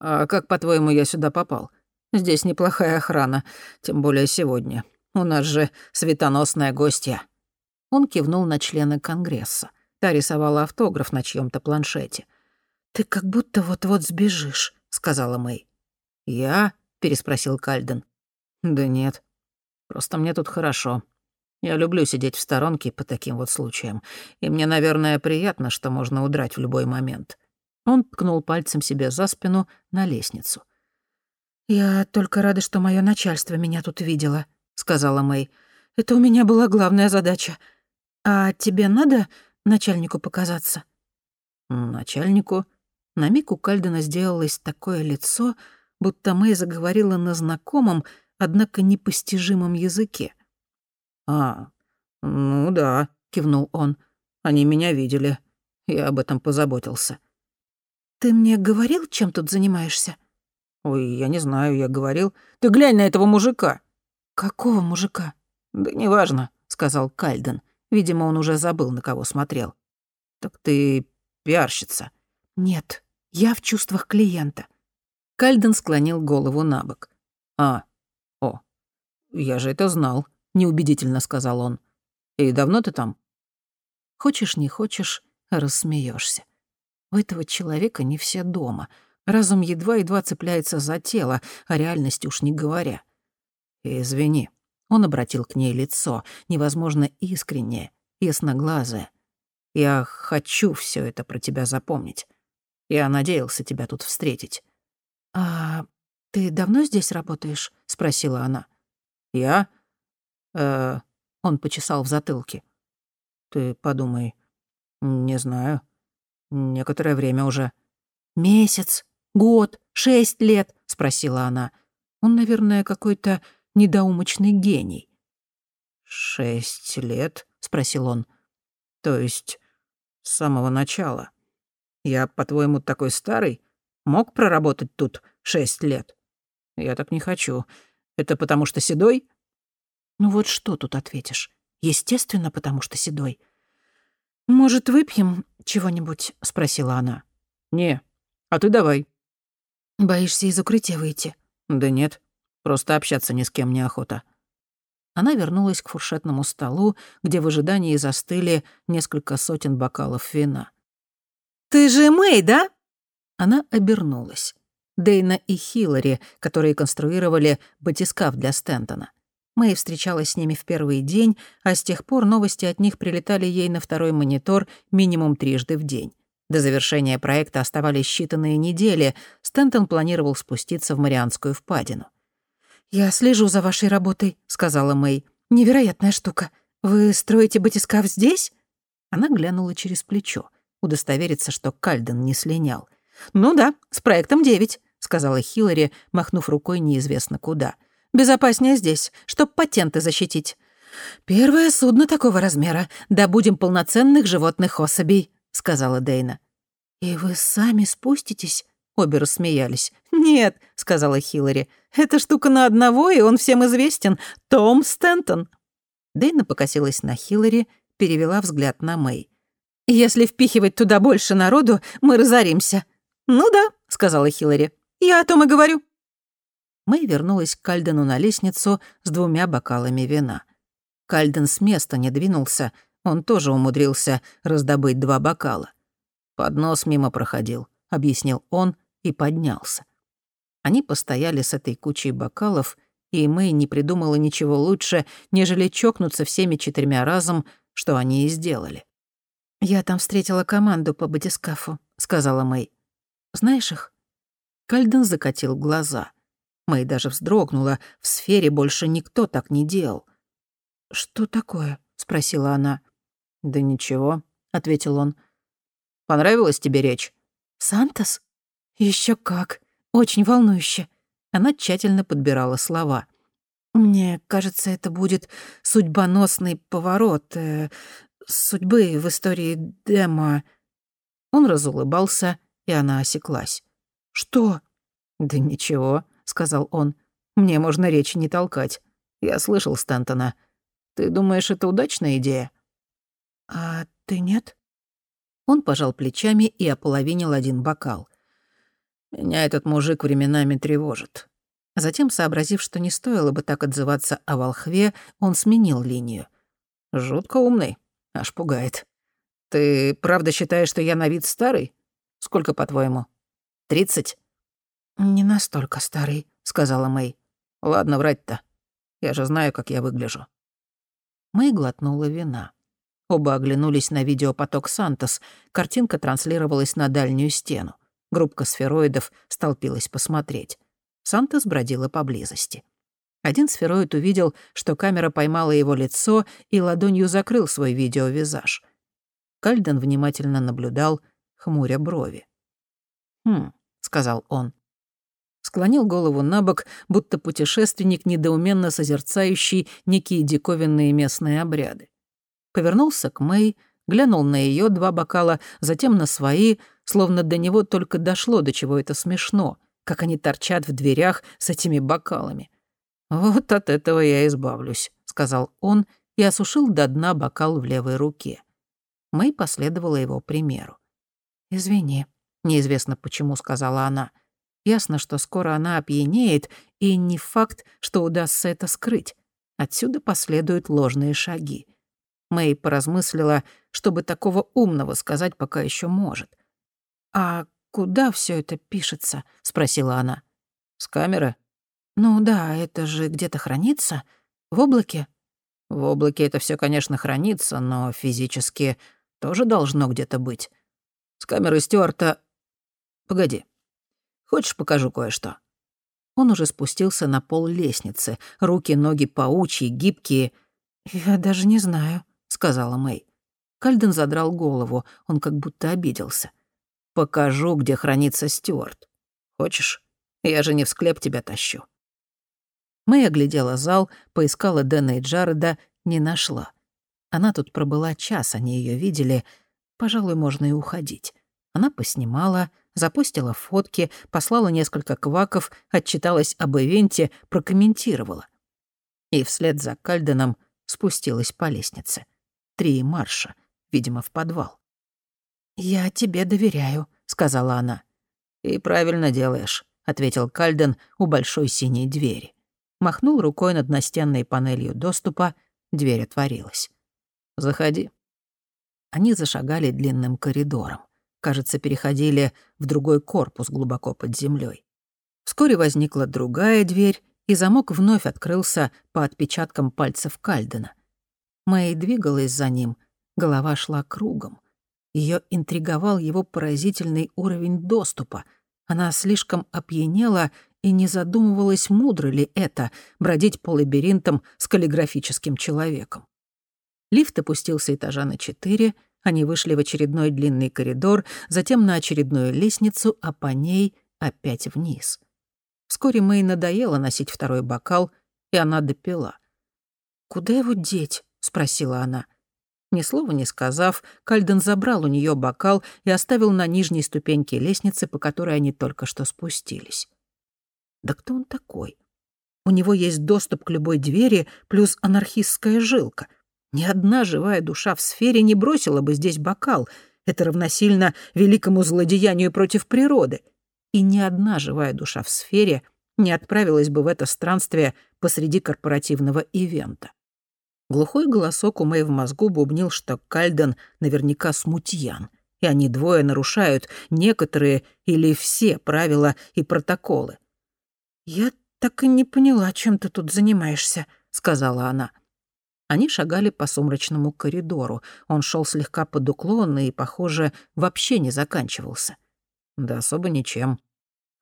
А как, по-твоему, я сюда попал? Здесь неплохая охрана, тем более сегодня. У нас же светоносная гостья». Он кивнул на члена Конгресса. Та рисовала автограф на чьем то планшете. «Ты как будто вот-вот сбежишь», — сказала Мэй. «Я?» — переспросил Кальден. «Да нет. Просто мне тут хорошо. Я люблю сидеть в сторонке по таким вот случаям, и мне, наверное, приятно, что можно удрать в любой момент». Он ткнул пальцем себе за спину на лестницу. «Я только рада, что мое начальство меня тут видело», — сказала Мэй. «Это у меня была главная задача. А тебе надо начальнику показаться?» «Начальнику?» На миг у Кальдена сделалось такое лицо, будто Мэй заговорила на знакомом, однако непостижимом языке. «А, ну да», — кивнул он. «Они меня видели. Я об этом позаботился». «Ты мне говорил, чем тут занимаешься?» «Ой, я не знаю, я говорил. Ты глянь на этого мужика». «Какого мужика?» «Да неважно», — сказал Кальден. Видимо, он уже забыл, на кого смотрел. «Так ты пиарщица». «Нет, я в чувствах клиента». Кальден склонил голову на бок. «А, о, я же это знал», — неубедительно сказал он. «И давно ты там?» Хочешь, не хочешь, рассмеешься. У этого человека не все дома. Разум едва-едва цепляется за тело, а реальность уж не говоря. «Извини», — он обратил к ней лицо, невозможно искреннее, ясноглазое. «Я хочу все это про тебя запомнить. Я надеялся тебя тут встретить». «А ты давно здесь работаешь?» — спросила она. «Я?» э Он почесал в затылке. «Ты подумай. Не знаю. Некоторое время уже». «Месяц, год, шесть лет?» — спросила она. Он, наверное, какой-то недоумочный гений. «Шесть лет?» — спросил он. «То есть с самого начала. Я, по-твоему, такой старый? Мог проработать тут шесть лет? Я так не хочу. Это потому что седой?» «Ну вот что тут ответишь? Естественно, потому что седой». «Может, выпьем чего-нибудь?» — спросила она. «Не. А ты давай». «Боишься из укрытия выйти?» «Да нет. Просто общаться ни с кем не охота». Она вернулась к фуршетному столу, где в ожидании застыли несколько сотен бокалов вина. «Ты же Мэй, да?» Она обернулась. Дейна и Хиллари, которые конструировали батискаф для Стентона. Мэй встречалась с ними в первый день, а с тех пор новости от них прилетали ей на второй монитор минимум трижды в день. До завершения проекта оставались считанные недели. Стентон планировал спуститься в Марианскую впадину. «Я слежу за вашей работой», — сказала Мэй. «Невероятная штука. Вы строите батискаф здесь?» Она глянула через плечо, удостовериться, что Кальден не слинял. «Ну да, с проектом девять», — сказала Хиллари, махнув рукой неизвестно куда. «Безопаснее здесь, чтоб патенты защитить. Первое судно такого размера. Добудем полноценных животных особей», — сказала Дейна. «И вы сами спуститесь?» Обе рассмеялись. «Нет», — сказала Хиллари, — «эта штука на одного, и он всем известен. Том Стентон». Дейна покосилась на Хиллари, перевела взгляд на Мэй. «Если впихивать туда больше народу, мы разоримся». «Ну да», — сказала Хиллари, — «я о том и говорю». Мэй вернулась к Кальдену на лестницу с двумя бокалами вина. Кальден с места не двинулся, он тоже умудрился раздобыть два бокала. «Поднос мимо проходил», — объяснил он и поднялся. Они постояли с этой кучей бокалов, и Мэй не придумала ничего лучше, нежели чокнуться всеми четырьмя разом, что они и сделали. «Я там встретила команду по батискафу», — сказала Мэй. «Знаешь их?» Кальден закатил глаза. Мэй даже вздрогнула. В сфере больше никто так не делал. «Что такое?» — спросила она. «Да ничего», — ответил он. «Понравилась тебе речь?» «Сантос? Еще как. Очень волнующе». Она тщательно подбирала слова. «Мне кажется, это будет судьбоносный поворот э, судьбы в истории Дема». Он разулыбался, и она осеклась. «Что?» «Да ничего», — сказал он. «Мне можно речи не толкать. Я слышал Стентона. Ты думаешь, это удачная идея?» «А ты нет?» Он пожал плечами и ополовинил один бокал. Меня этот мужик временами тревожит. Затем, сообразив, что не стоило бы так отзываться о волхве, он сменил линию. Жутко умный, аж пугает. Ты правда считаешь, что я на вид старый? Сколько, по-твоему? Тридцать? Не настолько старый, сказала Мэй. Ладно, врать-то. Я же знаю, как я выгляжу. Мэй глотнула вина. Оба оглянулись на видеопоток «Сантос». Картинка транслировалась на дальнюю стену. Группка сфероидов столпилась посмотреть. Сантос бродила поблизости. Один сфероид увидел, что камера поймала его лицо и ладонью закрыл свой видеовизаж. Кальден внимательно наблюдал, хмуря брови. «Хм», — сказал он. Склонил голову на бок, будто путешественник, недоуменно созерцающий некие диковинные местные обряды. Повернулся к Мэй, глянул на ее два бокала, затем на свои, словно до него только дошло, до чего это смешно, как они торчат в дверях с этими бокалами. «Вот от этого я избавлюсь», — сказал он и осушил до дна бокал в левой руке. Мэй последовала его примеру. «Извини», — неизвестно почему сказала она. Ясно, что скоро она опьянеет, и не факт, что удастся это скрыть. Отсюда последуют ложные шаги. Мэй поразмыслила, чтобы такого умного сказать пока еще может. «А куда все это пишется?» — спросила она. «С камеры?» «Ну да, это же где-то хранится. В облаке?» «В облаке это все, конечно, хранится, но физически тоже должно где-то быть. С камеры Стюарта... Погоди. Хочешь, покажу кое-что?» Он уже спустился на пол лестницы. Руки, ноги паучьи, гибкие. «Я даже не знаю», — сказала Мэй. Кальден задрал голову, он как будто обиделся. «Покажу, где хранится Стюарт. Хочешь? Я же не в склеп тебя тащу». Мэй оглядела зал, поискала Дэна и Джареда, не нашла. Она тут пробыла час, они ее видели. Пожалуй, можно и уходить. Она поснимала, запустила фотки, послала несколько кваков, отчиталась об ивенте, прокомментировала. И вслед за Кальденом спустилась по лестнице. Три марша, видимо, в подвал. «Я тебе доверяю», — сказала она. «И правильно делаешь», — ответил Кальден у большой синей двери махнул рукой над настенной панелью доступа, дверь отворилась. «Заходи». Они зашагали длинным коридором. Кажется, переходили в другой корпус глубоко под землей. Вскоре возникла другая дверь, и замок вновь открылся по отпечаткам пальцев Кальдена. Мэй двигалась за ним, голова шла кругом. Ее интриговал его поразительный уровень доступа. Она слишком опьянела и не задумывалась, мудро ли это — бродить по лабиринтам с каллиграфическим человеком. Лифт опустился этажа на четыре, они вышли в очередной длинный коридор, затем на очередную лестницу, а по ней опять вниз. Вскоре Мэй надоело носить второй бокал, и она допила. «Куда его деть?» — спросила она. Ни слова не сказав, Кальден забрал у нее бокал и оставил на нижней ступеньке лестницы, по которой они только что спустились. Да кто он такой? У него есть доступ к любой двери плюс анархистская жилка. Ни одна живая душа в сфере не бросила бы здесь бокал. Это равносильно великому злодеянию против природы. И ни одна живая душа в сфере не отправилась бы в это странствие посреди корпоративного ивента. Глухой голосок у Мэй в мозгу бубнил, что Кальден наверняка смутьян, и они двое нарушают некоторые или все правила и протоколы. «Я так и не поняла, чем ты тут занимаешься», — сказала она. Они шагали по сумрачному коридору. Он шел слегка под уклон и, похоже, вообще не заканчивался. Да особо ничем.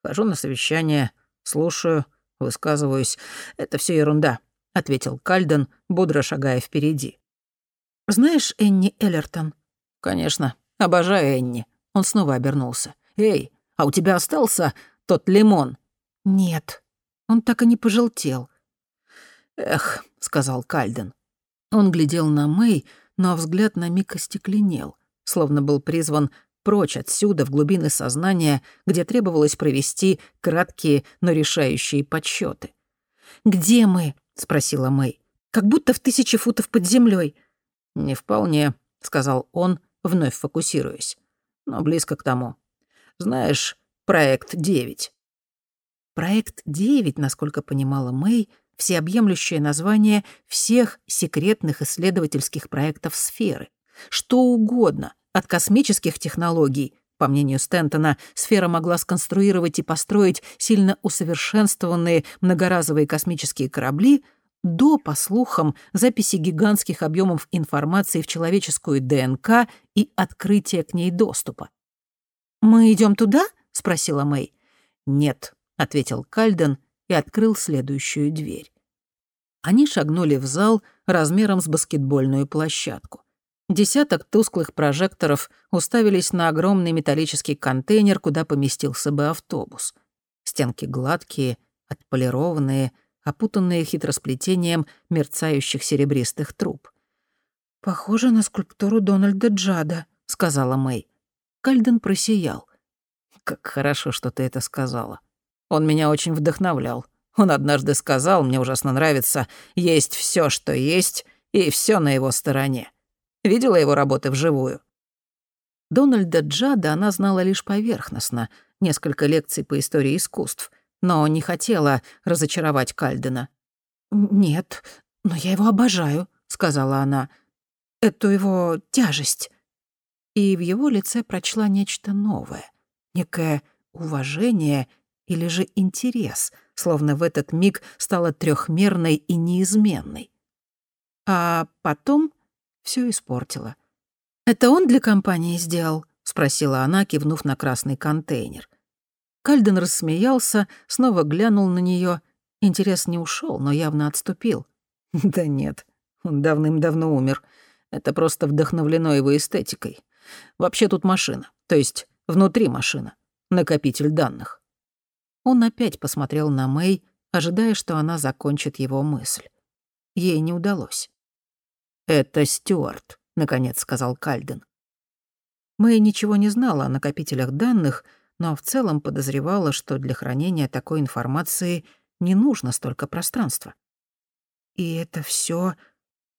Хожу на совещание, слушаю, высказываюсь. Это все ерунда, ответил Кальден, бодро шагая впереди. Знаешь Энни Эллертон? Конечно, обожаю Энни. Он снова обернулся. Эй, а у тебя остался тот лимон? «Нет, он так и не пожелтел». «Эх», — сказал Кальден. Он глядел на Мэй, но взгляд на миг остекленел, словно был призван прочь отсюда, в глубины сознания, где требовалось провести краткие, но решающие подсчеты. «Где мы?» — спросила Мэй. «Как будто в тысячи футов под землей. «Не вполне», — сказал он, вновь фокусируясь. «Но близко к тому. Знаешь, проект 9. Проект 9, насколько понимала Мэй, всеобъемлющее название всех секретных исследовательских проектов сферы. Что угодно, от космических технологий, по мнению Стентона, сфера могла сконструировать и построить сильно усовершенствованные многоразовые космические корабли, до, по слухам, записи гигантских объемов информации в человеческую ДНК и открытия к ней доступа. «Мы идем туда?» — спросила Мэй. «Нет», — ответил Кальден и открыл следующую дверь. Они шагнули в зал размером с баскетбольную площадку. Десяток тусклых прожекторов уставились на огромный металлический контейнер, куда поместился бы автобус. Стенки гладкие, отполированные, опутанные хитросплетением мерцающих серебристых труб. «Похоже на скульптуру Дональда Джада», — сказала Мэй. Кальден просиял. «Как хорошо, что ты это сказала. Он меня очень вдохновлял. Он однажды сказал, мне ужасно нравится, есть все, что есть, и все на его стороне. Видела его работы вживую?» Дональда Джада она знала лишь поверхностно, несколько лекций по истории искусств, но не хотела разочаровать Кальдена. «Нет, но я его обожаю», — сказала она. «Эту его тяжесть». И в его лице прочла нечто новое, некое уважение или же интерес, словно в этот миг стала трехмерной и неизменной. А потом все испортила. «Это он для компании сделал?» — спросила она, кивнув на красный контейнер. Кальден рассмеялся, снова глянул на нее. Интерес не ушел, но явно отступил. *laughs* «Да нет, он давным-давно умер. Это просто вдохновлено его эстетикой. Вообще тут машина, то есть внутри машина, накопитель данных». Он опять посмотрел на Мэй, ожидая, что она закончит его мысль. Ей не удалось. «Это Стюарт», — наконец сказал Кальден. Мэй ничего не знала о накопителях данных, но в целом подозревала, что для хранения такой информации не нужно столько пространства. «И это все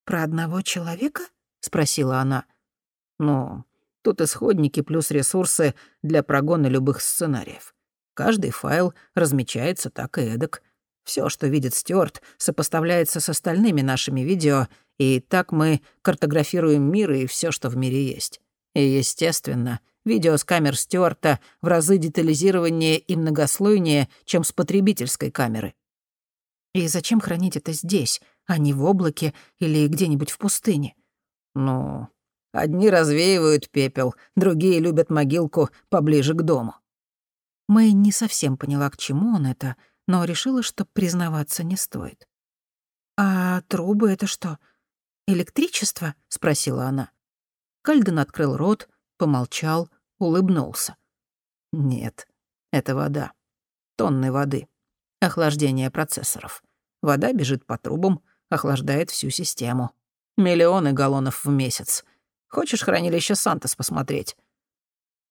про одного человека?» — спросила она. «Ну, тут исходники плюс ресурсы для прогона любых сценариев. Каждый файл размечается так и эдак. Все, что видит Стюарт, сопоставляется с остальными нашими видео, и так мы картографируем мир и все, что в мире есть. И, естественно, видео с камер Стюарта в разы детализированнее и многослойнее, чем с потребительской камеры. И зачем хранить это здесь, а не в облаке или где-нибудь в пустыне? Ну, одни развеивают пепел, другие любят могилку поближе к дому. Мэй не совсем поняла, к чему он это, но решила, что признаваться не стоит. «А трубы — это что, электричество?» — спросила она. Кальден открыл рот, помолчал, улыбнулся. «Нет, это вода. Тонны воды. Охлаждение процессоров. Вода бежит по трубам, охлаждает всю систему. Миллионы галлонов в месяц. Хочешь хранилище Сантос посмотреть?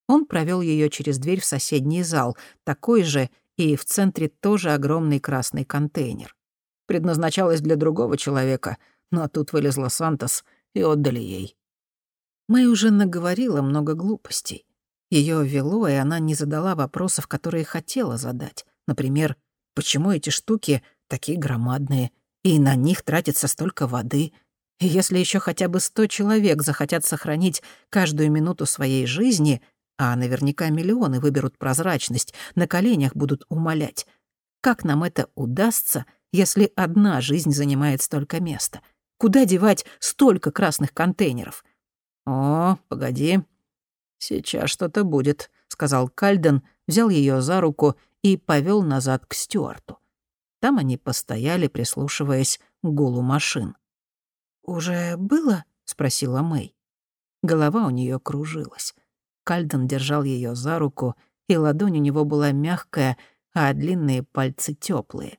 Он провел ее через дверь в соседний зал, такой же, и в центре тоже огромный красный контейнер. Предназначалось для другого человека, но тут вылезла Сантос и отдали ей. Мэй уже наговорила много глупостей. Ее вело, и она не задала вопросов, которые хотела задать. Например, почему эти штуки такие громадные, и на них тратится столько воды? И если еще хотя бы сто человек захотят сохранить каждую минуту своей жизни — а наверняка миллионы выберут прозрачность, на коленях будут умолять. Как нам это удастся, если одна жизнь занимает столько места? Куда девать столько красных контейнеров? О, погоди. Сейчас что-то будет, сказал Кальден, взял ее за руку и повел назад к Стюарту. Там они постояли, прислушиваясь к гулу машин. «Уже было?» — спросила Мэй. Голова у нее кружилась. Кальден держал ее за руку, и ладонь у него была мягкая, а длинные пальцы теплые.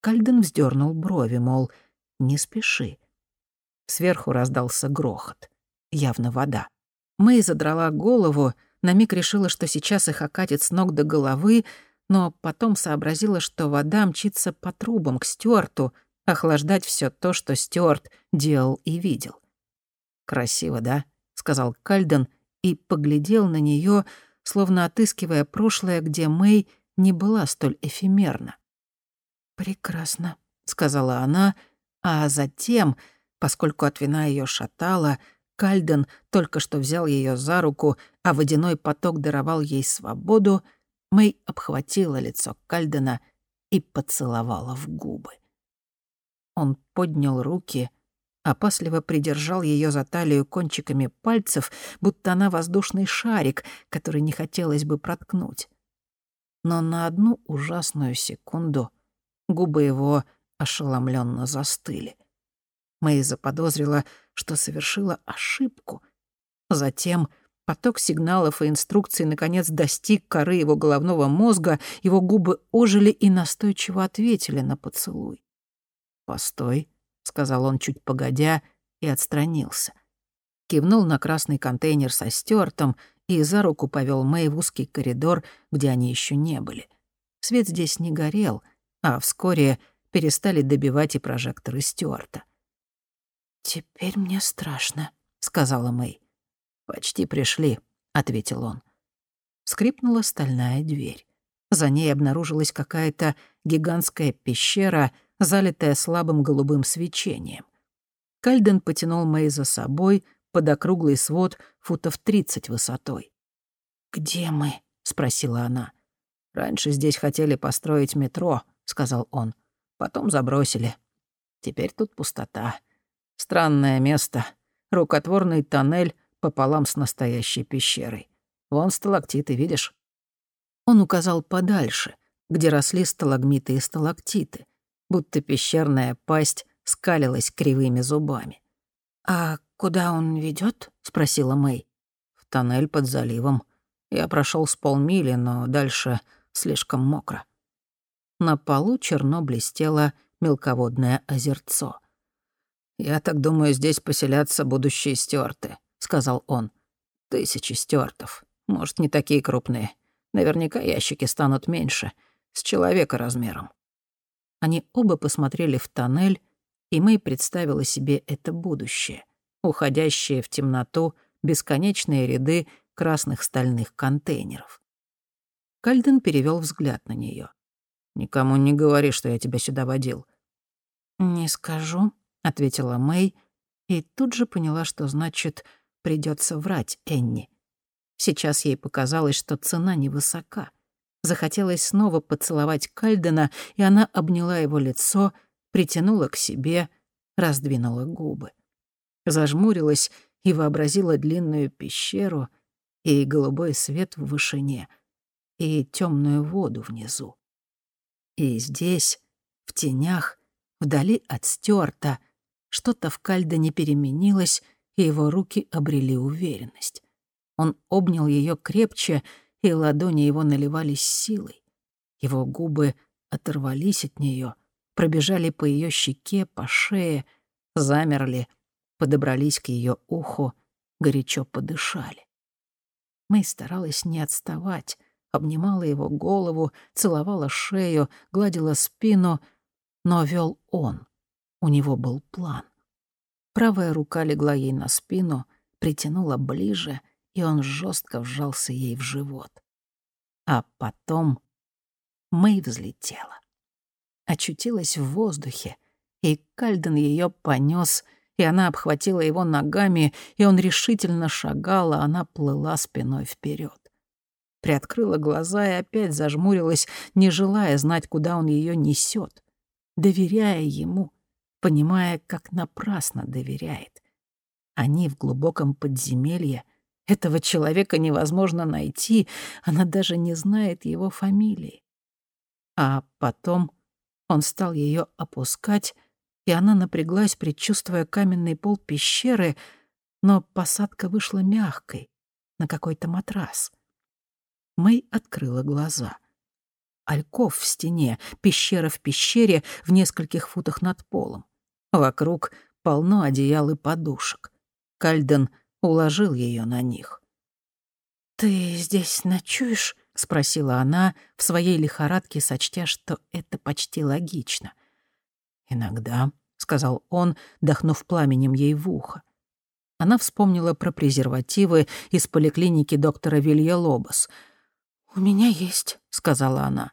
Кальден вздернул брови, мол, не спеши. Сверху раздался грохот. Явно вода. Мэй задрала голову, на миг решила, что сейчас их окатит с ног до головы, но потом сообразила, что вода мчится по трубам к Стюарту, охлаждать все то, что Стюарт делал и видел. «Красиво, да?» — сказал Кальден и поглядел на нее, словно отыскивая прошлое, где Мэй не была столь эфемерна. «Прекрасно», — сказала она, а затем, поскольку от вина ее шатала, Кальден только что взял ее за руку, а водяной поток даровал ей свободу, Мэй обхватила лицо Кальдена и поцеловала в губы. Он поднял руки, опасливо придержал ее за талию кончиками пальцев, будто она воздушный шарик, который не хотелось бы проткнуть. Но на одну ужасную секунду губы его ошеломленно застыли. Мэй заподозрила, что совершила ошибку. Затем поток сигналов и инструкций наконец достиг коры его головного мозга, его губы ожили и настойчиво ответили на поцелуй. «Постой», — сказал он чуть погодя и отстранился. Кивнул на красный контейнер со стюартом и за руку повел Мэй в узкий коридор, где они еще не были. Свет здесь не горел, а вскоре перестали добивать и прожекторы Стюарта. «Теперь мне страшно», — сказала Мэй. «Почти пришли», — ответил он. Скрипнула стальная дверь. За ней обнаружилась какая-то гигантская пещера, залитая слабым голубым свечением. Кальден потянул Мэй за собой под округлый свод футов тридцать высотой. «Где мы?» — спросила она. «Раньше здесь хотели построить метро», — сказал он. «Потом забросили. Теперь тут пустота. Странное место. Рукотворный тоннель пополам с настоящей пещерой. Вон сталактиты, видишь?» Он указал подальше, где росли сталагмиты и сталактиты, будто пещерная пасть скалилась кривыми зубами. «А куда он ведет? спросила Мэй. «В тоннель под заливом. Я прошел с полмили, но дальше слишком мокро». На полу черно блестело мелководное озерцо. «Я так думаю, здесь поселятся будущие стюарты», — сказал он. «Тысячи стюартов. Может, не такие крупные. Наверняка ящики станут меньше, с человека размером». Они оба посмотрели в тоннель, и Мэй представила себе это будущее, уходящее в темноту бесконечные ряды красных стальных контейнеров. Кальден перевел взгляд на нее. «Никому не говори, что я тебя сюда водил». «Не скажу», — ответила Мэй, и тут же поняла, что значит придется врать Энни. Сейчас ей показалось, что цена невысока. Захотелось снова поцеловать Кальдена, и она обняла его лицо, притянула к себе, раздвинула губы. Зажмурилась и вообразила длинную пещеру и голубой свет в вышине, и темную воду внизу. И здесь, в тенях, вдали от Стюарта, что-то в Кальдене переменилось, и его руки обрели уверенность. Он обнял ее крепче, и ладони его наливались силой. Его губы оторвались от нее, пробежали по ее щеке, по шее, замерли, подобрались к ее уху, горячо подышали. Мэй старалась не отставать, обнимала его голову, целовала шею, гладила спину, но вел он. У него был план. Правая рука легла ей на спину, притянула ближе, и он жестко вжался ей в живот. А потом Мэй взлетела очутилась в воздухе, и Кальден ее понес, и она обхватила его ногами, и он решительно шагал, а она плыла спиной вперед. Приоткрыла глаза и опять зажмурилась, не желая знать, куда он ее несет, доверяя ему, понимая, как напрасно доверяет. Они в глубоком подземелье, этого человека невозможно найти, она даже не знает его фамилии. А потом он стал ее опускать, и она напряглась, предчувствуя каменный пол пещеры, но посадка вышла мягкой, на какой-то матрас. Мэй открыла глаза. Альков в стене, пещера в пещере в нескольких футах над полом. Вокруг полно одеял и подушек. Кальден уложил ее на них. «Ты здесь ночуешь?» — спросила она, в своей лихорадке сочтя, что это почти логично. «Иногда», — сказал он, дохнув пламенем ей в ухо. Она вспомнила про презервативы из поликлиники доктора Вилья Лобос. «У меня есть», — сказала она.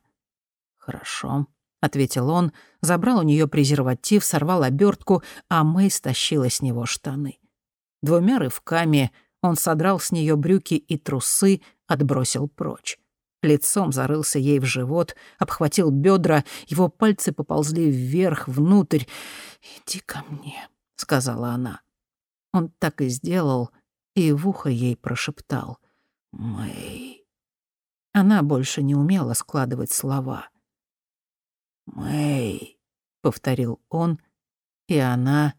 «Хорошо», — ответил он, забрал у нее презерватив, сорвал обертку, а Мэй стащила с него штаны. Двумя рывками он содрал с нее брюки и трусы, отбросил прочь. лицом зарылся ей в живот, обхватил бедра, его пальцы поползли вверх, внутрь. «Иди ко мне», — сказала она. Он так и сделал, и в ухо ей прошептал. «Мэй». Она больше не умела складывать слова. «Мэй», — повторил он, и она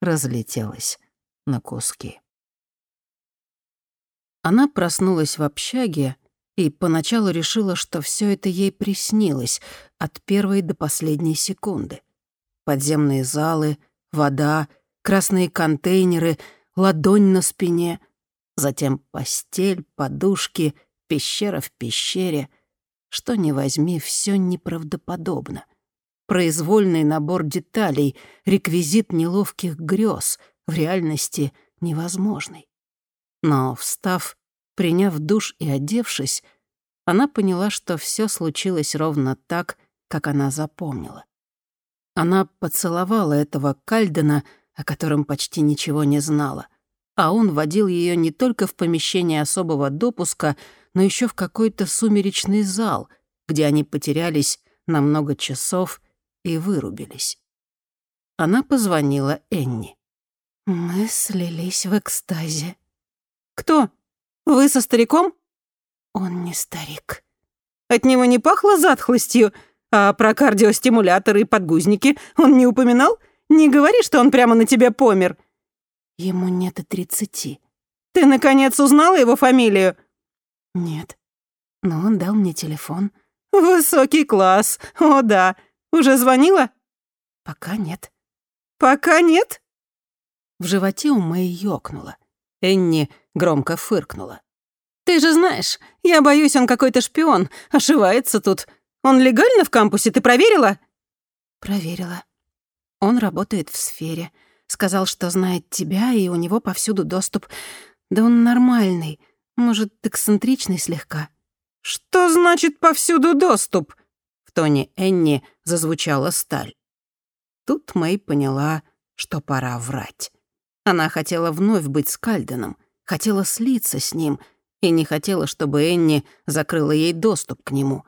разлетелась на куски. Она проснулась в общаге и поначалу решила, что все это ей приснилось от первой до последней секунды. Подземные залы, вода, красные контейнеры, ладонь на спине, затем постель, подушки, пещера в пещере. Что ни возьми, все неправдоподобно. Произвольный набор деталей, реквизит неловких грез, в реальности невозможный. Но, встав, приняв душ и одевшись, она поняла, что все случилось ровно так, как она запомнила. Она поцеловала этого Кальдена, о котором почти ничего не знала, а он водил ее не только в помещение особого допуска, но еще в какой-то сумеречный зал, где они потерялись на много часов и вырубились. Она позвонила Энни. «Мы слились в экстазе», «Кто? Вы со стариком?» «Он не старик». «От него не пахло затхлостью, а про кардиостимуляторы и подгузники он не упоминал? Не говори, что он прямо на тебя помер». «Ему нет и тридцати». «Ты, наконец, узнала его фамилию?» «Нет. Но он дал мне телефон». «Высокий класс. О, да. Уже звонила?» «Пока нет». «Пока нет?» В животе у Мэй ёкнуло. Энни громко фыркнула. «Ты же знаешь, я боюсь, он какой-то шпион, ошивается тут. Он легально в кампусе, ты проверила?» «Проверила. Он работает в сфере. Сказал, что знает тебя, и у него повсюду доступ. Да он нормальный, может, эксцентричный слегка». «Что значит повсюду доступ?» В тоне Энни зазвучала сталь. Тут Мэй поняла, что пора врать. Она хотела вновь быть с Кальденом, хотела слиться с ним и не хотела, чтобы Энни закрыла ей доступ к нему,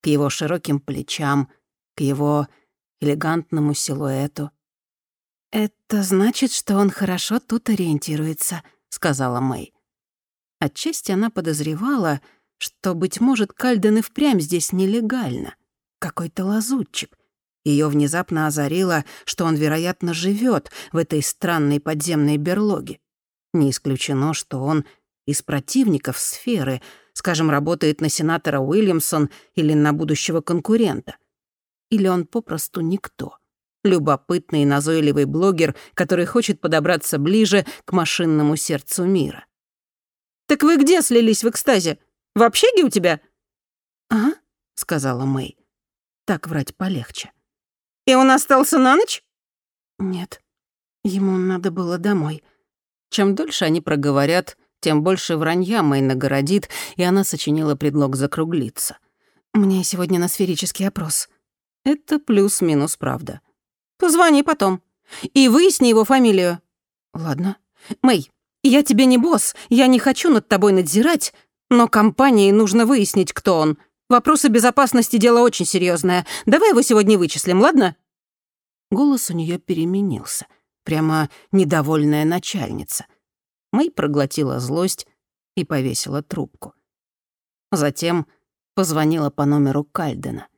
к его широким плечам, к его элегантному силуэту. «Это значит, что он хорошо тут ориентируется», — сказала Мэй. Отчасти она подозревала, что, быть может, Кальден и впрямь здесь нелегально. Какой-то лазутчик. Ее внезапно озарило, что он, вероятно, живет в этой странной подземной берлоге. Не исключено, что он из противников сферы, скажем, работает на сенатора Уильямсон или на будущего конкурента. Или он попросту никто. Любопытный и назойливый блогер, который хочет подобраться ближе к машинному сердцу мира. «Так вы где слились в экстазе? В общаге у тебя?» «Ага», — сказала Мэй. Так врать полегче. И он остался на ночь? Нет. Ему надо было домой. Чем дольше они проговорят, тем больше вранья Мэй нагородит, и она сочинила предлог закруглиться. «Мне сегодня на сферический опрос». Это плюс-минус правда. «Позвони потом. И выясни его фамилию». «Ладно». «Мэй, я тебе не босс, я не хочу над тобой надзирать, но компании нужно выяснить, кто он. Вопросы безопасности — дело очень серьезное. Давай его сегодня вычислим, ладно?» Голос у нее переменился. Прямо недовольная начальница. Мэй проглотила злость и повесила трубку. Затем позвонила по номеру Кальдена.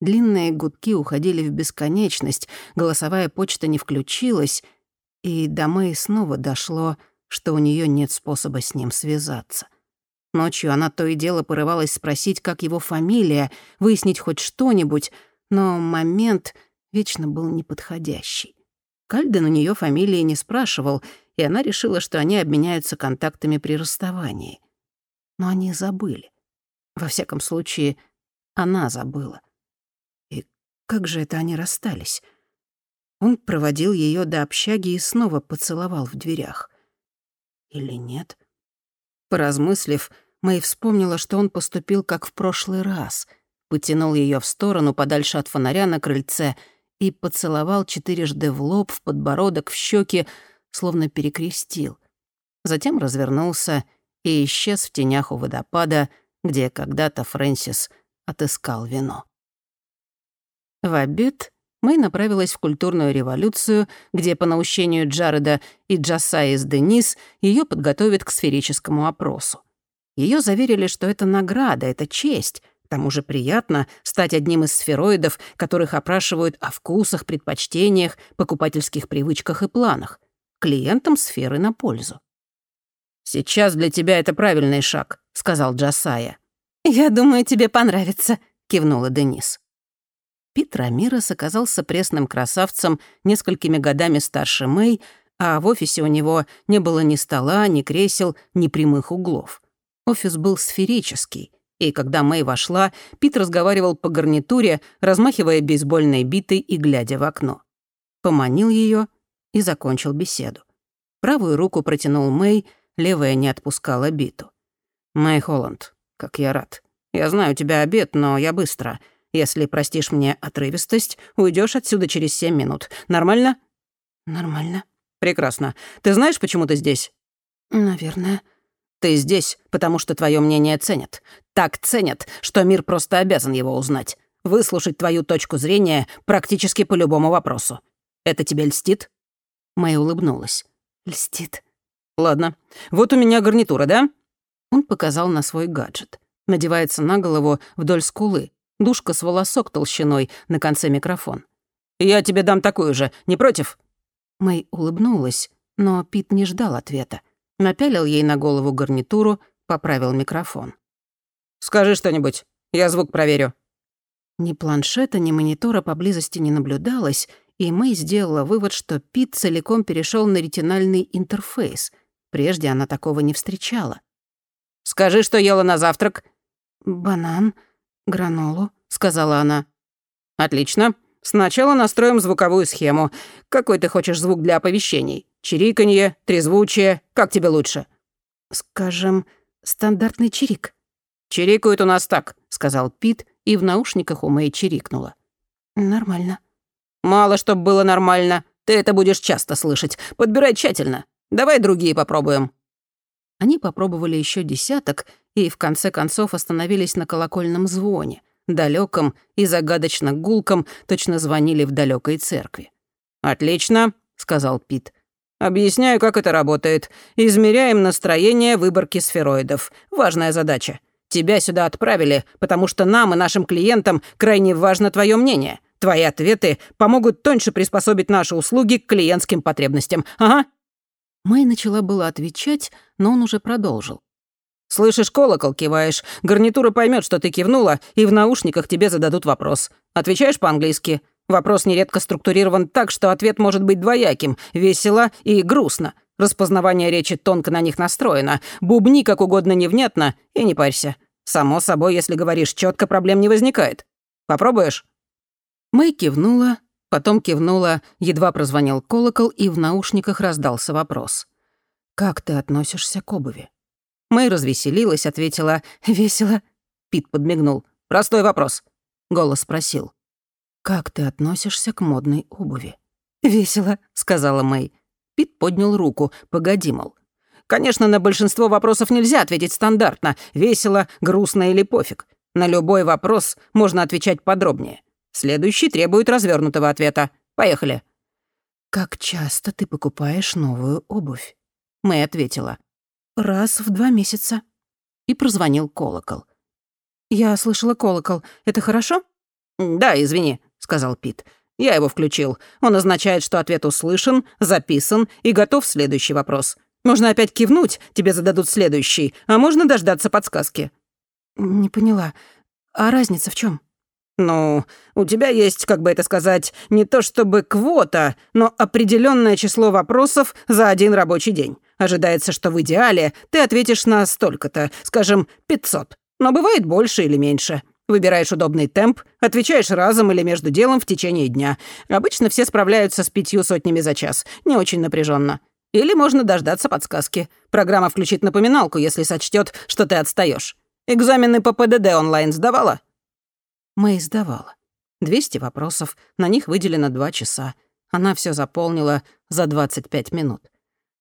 Длинные гудки уходили в бесконечность, голосовая почта не включилась, и до Мэй снова дошло, что у нее нет способа с ним связаться. Ночью она то и дело порывалась спросить, как его фамилия, выяснить хоть что-нибудь, но момент вечно был неподходящий. Кальден у нее фамилии не спрашивал, и она решила, что они обменяются контактами при расставании. Но они забыли. Во всяком случае, она забыла. И как же это они расстались? Он проводил ее до общаги и снова поцеловал в дверях. Или нет? Поразмыслив, Мэй вспомнила, что он поступил как в прошлый раз. Потянул ее в сторону, подальше от фонаря на крыльце, и поцеловал четырежды в лоб, в подбородок, в щеки, словно перекрестил. Затем развернулся и исчез в тенях у водопада, где когда-то Фрэнсис отыскал вино. В обед Мэй направилась в культурную революцию, где по наущению Джареда и Джасаи из Денис ее подготовят к сферическому опросу. Ее заверили, что это награда, это честь. К тому же приятно стать одним из сфероидов, которых опрашивают о вкусах, предпочтениях, покупательских привычках и планах. Клиентам сферы на пользу. «Сейчас для тебя это правильный шаг», — сказал Джасая. «Я думаю, тебе понравится», — кивнула Денис. Пит Рамирес оказался пресным красавцем, несколькими годами старше Мэй, а в офисе у него не было ни стола, ни кресел, ни прямых углов. Офис был сферический, и когда Мэй вошла, Пит разговаривал по гарнитуре, размахивая бейсбольной битой и глядя в окно. Поманил ее и закончил беседу. Правую руку протянул Мэй, левая не отпускала биту. «Мэй Холланд, как я рад. Я знаю, у тебя обед, но я быстро. Если простишь мне отрывистость, уйдешь отсюда через семь минут. Нормально?» «Нормально». «Прекрасно. Ты знаешь, почему ты здесь?» «Наверное». «Ты здесь, потому что твое мнение ценят. Так ценят, что мир просто обязан его узнать. Выслушать твою точку зрения практически по любому вопросу. Это тебе льстит?» Мэй улыбнулась. «Льстит». «Ладно. Вот у меня гарнитура, да?» Он показал на свой гаджет. Надевается на голову вдоль скулы. Душка с волосок толщиной, на конце микрофон. «Я тебе дам такую же, не против?» Мэй улыбнулась, но Пит не ждал ответа. Напялил ей на голову гарнитуру, поправил микрофон. «Скажи что-нибудь, я звук проверю». Ни планшета, ни монитора поблизости не наблюдалось, и Мэй сделала вывод, что Пит целиком перешел на ретинальный интерфейс. Прежде она такого не встречала. «Скажи, что ела на завтрак». «Банан, гранолу», — сказала она. «Отлично. Сначала настроим звуковую схему. Какой ты хочешь звук для оповещений? Чириканье, трезвучие? Как тебе лучше?» «Скажем, стандартный чирик». «Чирикают у нас так», — сказал Пит, и в наушниках у Мэй чирикнуло. «Нормально». «Мало, чтоб было нормально. Ты это будешь часто слышать. Подбирай тщательно. Давай другие попробуем». Они попробовали еще десяток и в конце концов остановились на колокольном звоне, далеком и загадочно гулком, точно звонили в далекой церкви. «Отлично», — сказал Пит. «Объясняю, как это работает. Измеряем настроение выборки сфероидов. Важная задача. Тебя сюда отправили, потому что нам и нашим клиентам крайне важно твое мнение. Твои ответы помогут тоньше приспособить наши услуги к клиентским потребностям. Ага, Мэй начала было отвечать, но он уже продолжил. «Слышишь, колокол киваешь. Гарнитура поймет, что ты кивнула, и в наушниках тебе зададут вопрос. Отвечаешь по-английски? Вопрос нередко структурирован так, что ответ может быть двояким, весело и грустно. Распознавание речи тонко на них настроено. Бубни как угодно невнятно, и не парься. Само собой, если говоришь четко, проблем не возникает. Попробуешь?» Мэй кивнула, Потом кивнула, едва прозвонил колокол, и в наушниках раздался вопрос. «Как ты относишься к обуви?» Мэй развеселилась, ответила «Весело». Пит подмигнул. «Простой вопрос», — голос спросил. «Как ты относишься к модной обуви?» «Весело», — сказала Мэй. Пит поднял руку. «Погоди, мол». «Конечно, на большинство вопросов нельзя ответить стандартно. Весело, грустно или пофиг. На любой вопрос можно отвечать подробнее. Следующий требует развернутого ответа. Поехали. «Как часто ты покупаешь новую обувь?» Мэй ответила. «Раз в два месяца». И прозвонил колокол. «Я слышала колокол. Это хорошо?» «Да, извини», — сказал Пит. «Я его включил. Он означает, что ответ услышан, записан и готов следующий вопрос. Можно опять кивнуть, тебе зададут следующий, а можно дождаться подсказки». «Не поняла. А разница в чем? «Ну, у тебя есть, как бы это сказать, не то чтобы квота, но определенное число вопросов за один рабочий день. Ожидается, что в идеале ты ответишь на столько-то, скажем, 500. Но бывает больше или меньше. Выбираешь удобный темп, отвечаешь разом или между делом в течение дня. Обычно все справляются с пятью сотнями за час, не очень напряженно. Или можно дождаться подсказки. Программа включит напоминалку, если сочтет, что ты отстаешь. Экзамены по ПДД онлайн сдавала? Мэй сдавала. 200 вопросов, на них выделено два часа. Она все заполнила за 25 минут.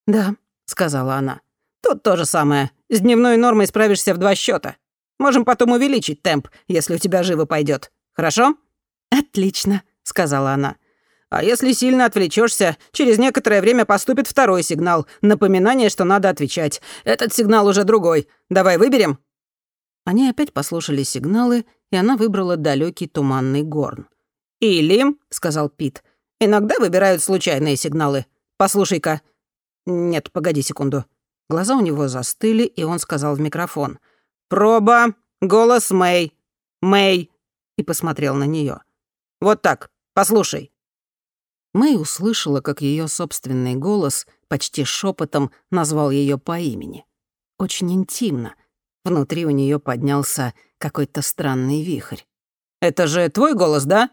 «Да», — сказала она. «Тут то же самое. С дневной нормой справишься в два счета. Можем потом увеличить темп, если у тебя живо пойдет. Хорошо?» «Отлично», — сказала она. «А если сильно отвлечешься, через некоторое время поступит второй сигнал. Напоминание, что надо отвечать. Этот сигнал уже другой. Давай выберем?» Они опять послушали сигналы, и она выбрала далекий туманный горн. «Или», — сказал Пит, — «иногда выбирают случайные сигналы. Послушай-ка». «Нет, погоди секунду». Глаза у него застыли, и он сказал в микрофон. «Проба! Голос Мэй! Мэй!» И посмотрел на нее. «Вот так, послушай». Мэй услышала, как ее собственный голос почти шепотом назвал ее по имени. Очень интимно. Внутри у нее поднялся какой-то странный вихрь. «Это же твой голос, да?»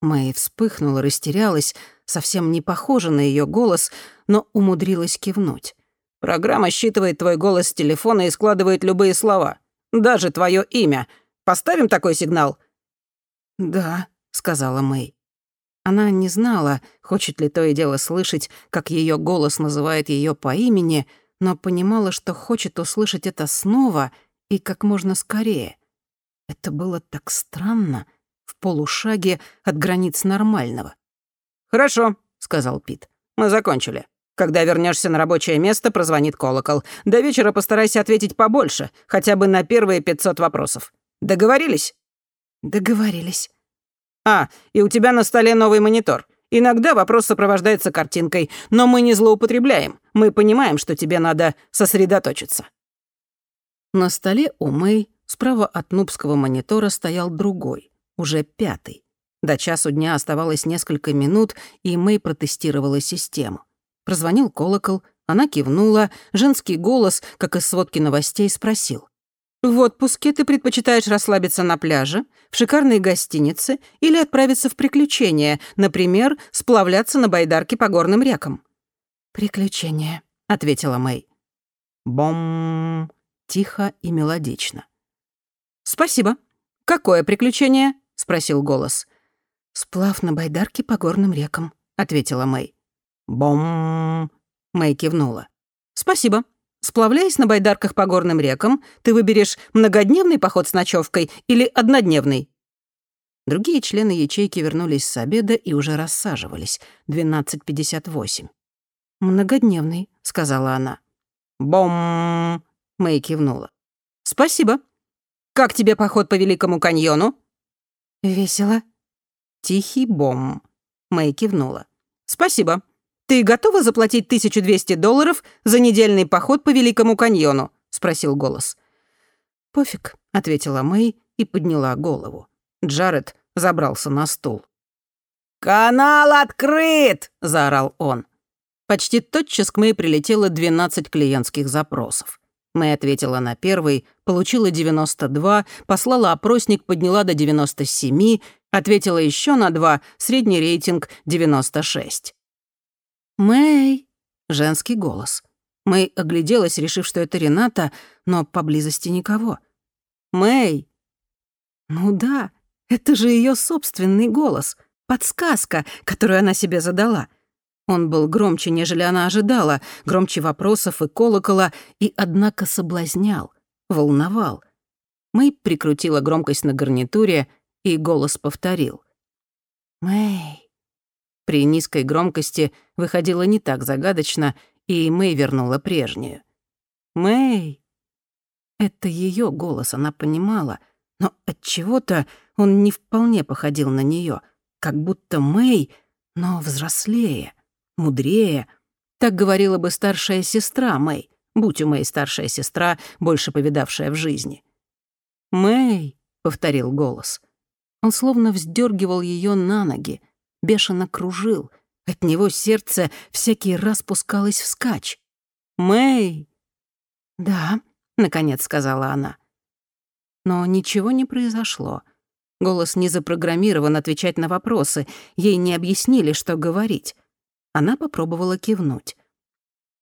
Мэй вспыхнула, растерялась, совсем не похожа на ее голос, но умудрилась кивнуть. «Программа считывает твой голос с телефона и складывает любые слова. Даже твое имя. Поставим такой сигнал?» «Да», — сказала Мэй. Она не знала, хочет ли то и дело слышать, как ее голос называет ее по имени, но понимала, что хочет услышать это снова и как можно скорее. Это было так странно, в полушаге от границ нормального. «Хорошо», — сказал Пит. «Мы закончили. Когда вернешься на рабочее место, прозвонит колокол. До вечера постарайся ответить побольше, хотя бы на первые 500 вопросов. Договорились?» «Договорились». «А, и у тебя на столе новый монитор. Иногда вопрос сопровождается картинкой, но мы не злоупотребляем. Мы понимаем, что тебе надо сосредоточиться». На столе у Мэй справа от нубского монитора стоял другой, уже пятый. До часу дня оставалось несколько минут, и Мэй протестировала систему. Прозвонил колокол, она кивнула, женский голос, как из сводки новостей, спросил. «В отпуске ты предпочитаешь расслабиться на пляже, в шикарной гостинице или отправиться в приключения, например, сплавляться на байдарке по горным рекам?» «Приключения», — ответила Мэй. «Бом!» — тихо и мелодично. «Спасибо. Какое приключение?» — спросил голос. «Сплав на байдарке по горным рекам», — ответила Мэй. «Бом!» — Мэй кивнула. «Спасибо. Сплавляясь на байдарках по горным рекам, ты выберешь многодневный поход с ночевкой или однодневный?» Другие члены ячейки вернулись с обеда и уже рассаживались. 12.58. «Многодневный», — сказала она. «Бом!» — Мэй кивнула. «Спасибо. Как тебе поход по Великому каньону?» «Весело». «Тихий бом», — Мэй кивнула. «Спасибо. «Ты готова заплатить 1200 долларов за недельный поход по Великому каньону?» — спросил голос. «Пофиг», — ответила Мэй и подняла голову. Джаред забрался на стул. «Канал открыт!» — заорал он. Почти тотчас к Мэй прилетело 12 клиентских запросов. Мэй ответила на первый, получила 92, послала опросник, подняла до 97, ответила еще на два, средний рейтинг 96. «Мэй!» — женский голос. Мэй огляделась, решив, что это Рената, но поблизости никого. «Мэй!» Ну да, это же ее собственный голос, подсказка, которую она себе задала. Он был громче, нежели она ожидала, громче вопросов и колокола, и, однако, соблазнял, волновал. Мэй прикрутила громкость на гарнитуре, и голос повторил. «Мэй!» При низкой громкости выходило не так загадочно, и Мэй вернула прежнюю. «Мэй!» Это ее голос, она понимала, но от чего то он не вполне походил на нее, как будто Мэй, но взрослее, мудрее. Так говорила бы старшая сестра Мэй, будь у Мэй старшая сестра, больше повидавшая в жизни. «Мэй!» — повторил голос. Он словно вздергивал ее на ноги, бешено кружил. От него сердце всякий раз пускалось вскачь. «Мэй!» «Да», — наконец сказала она. Но ничего не произошло. Голос не запрограммирован отвечать на вопросы, ей не объяснили, что говорить. Она попробовала кивнуть.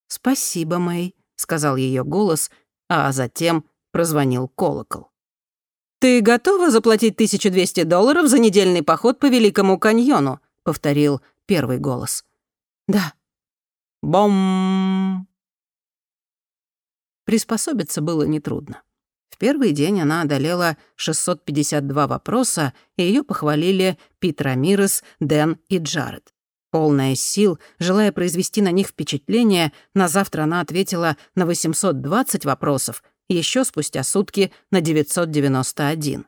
«Спасибо, Мэй», — сказал ее голос, а затем прозвонил колокол. «Ты готова заплатить 1200 долларов за недельный поход по Великому каньону?» — повторил первый голос. «Да». «Бом!» Приспособиться было нетрудно. В первый день она одолела 652 вопроса, и ее похвалили Пит Рамирес, Дэн и Джаред. Полная сил, желая произвести на них впечатление, на завтра она ответила на 820 вопросов, еще спустя сутки на 991.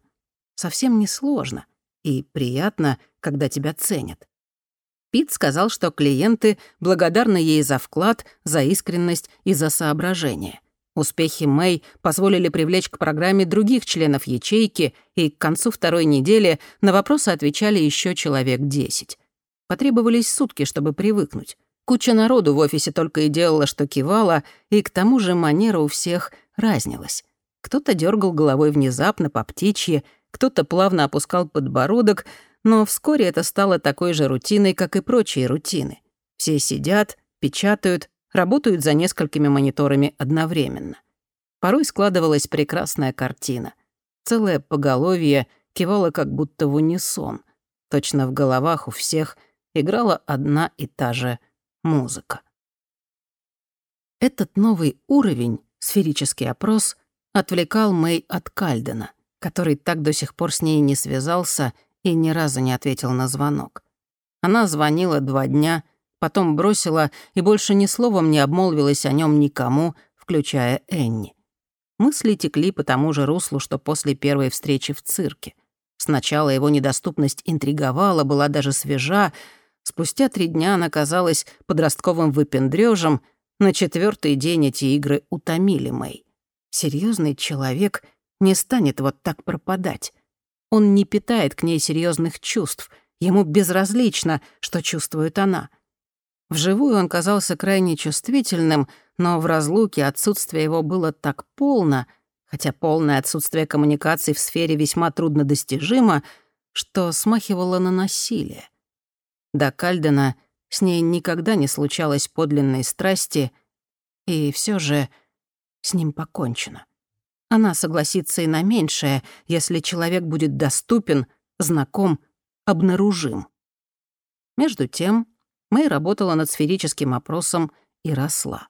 Совсем несложно и приятно, когда тебя ценят. Пит сказал, что клиенты благодарны ей за вклад, за искренность и за соображение. Успехи Мэй позволили привлечь к программе других членов ячейки, и к концу второй недели на вопросы отвечали еще человек 10. Потребовались сутки, чтобы привыкнуть. Куча народу в офисе только и делала, что кивала, и к тому же манера у всех разнилась. Кто-то дергал головой внезапно, по птичьи, кто-то плавно опускал подбородок, но вскоре это стало такой же рутиной, как и прочие рутины. Все сидят, печатают, работают за несколькими мониторами одновременно. Порой складывалась прекрасная картина. Целое поголовье кивало как будто в унисон. Точно в головах у всех играла одна и та же музыка. Этот новый уровень, сферический опрос, отвлекал Мэй от Кальдена, который так до сих пор с ней не связался и ни разу не ответил на звонок. Она звонила два дня — потом бросила и больше ни словом не обмолвилась о нем никому, включая Энни. Мысли текли по тому же руслу, что после первой встречи в цирке. Сначала его недоступность интриговала, была даже свежа. Спустя три дня она казалась подростковым выпендрёжем. На четвертый день эти игры утомили Мэй. Серьезный человек не станет вот так пропадать. Он не питает к ней серьезных чувств. Ему безразлично, что чувствует она. Вживую он казался крайне чувствительным, но в разлуке отсутствие его было так полно, хотя полное отсутствие коммуникаций в сфере весьма труднодостижимо, что смахивало на насилие. До Кальдена с ней никогда не случалось подлинной страсти, и все же с ним покончено. Она согласится и на меньшее, если человек будет доступен, знаком, обнаружим. Между тем, Мэй работала над сферическим опросом и росла.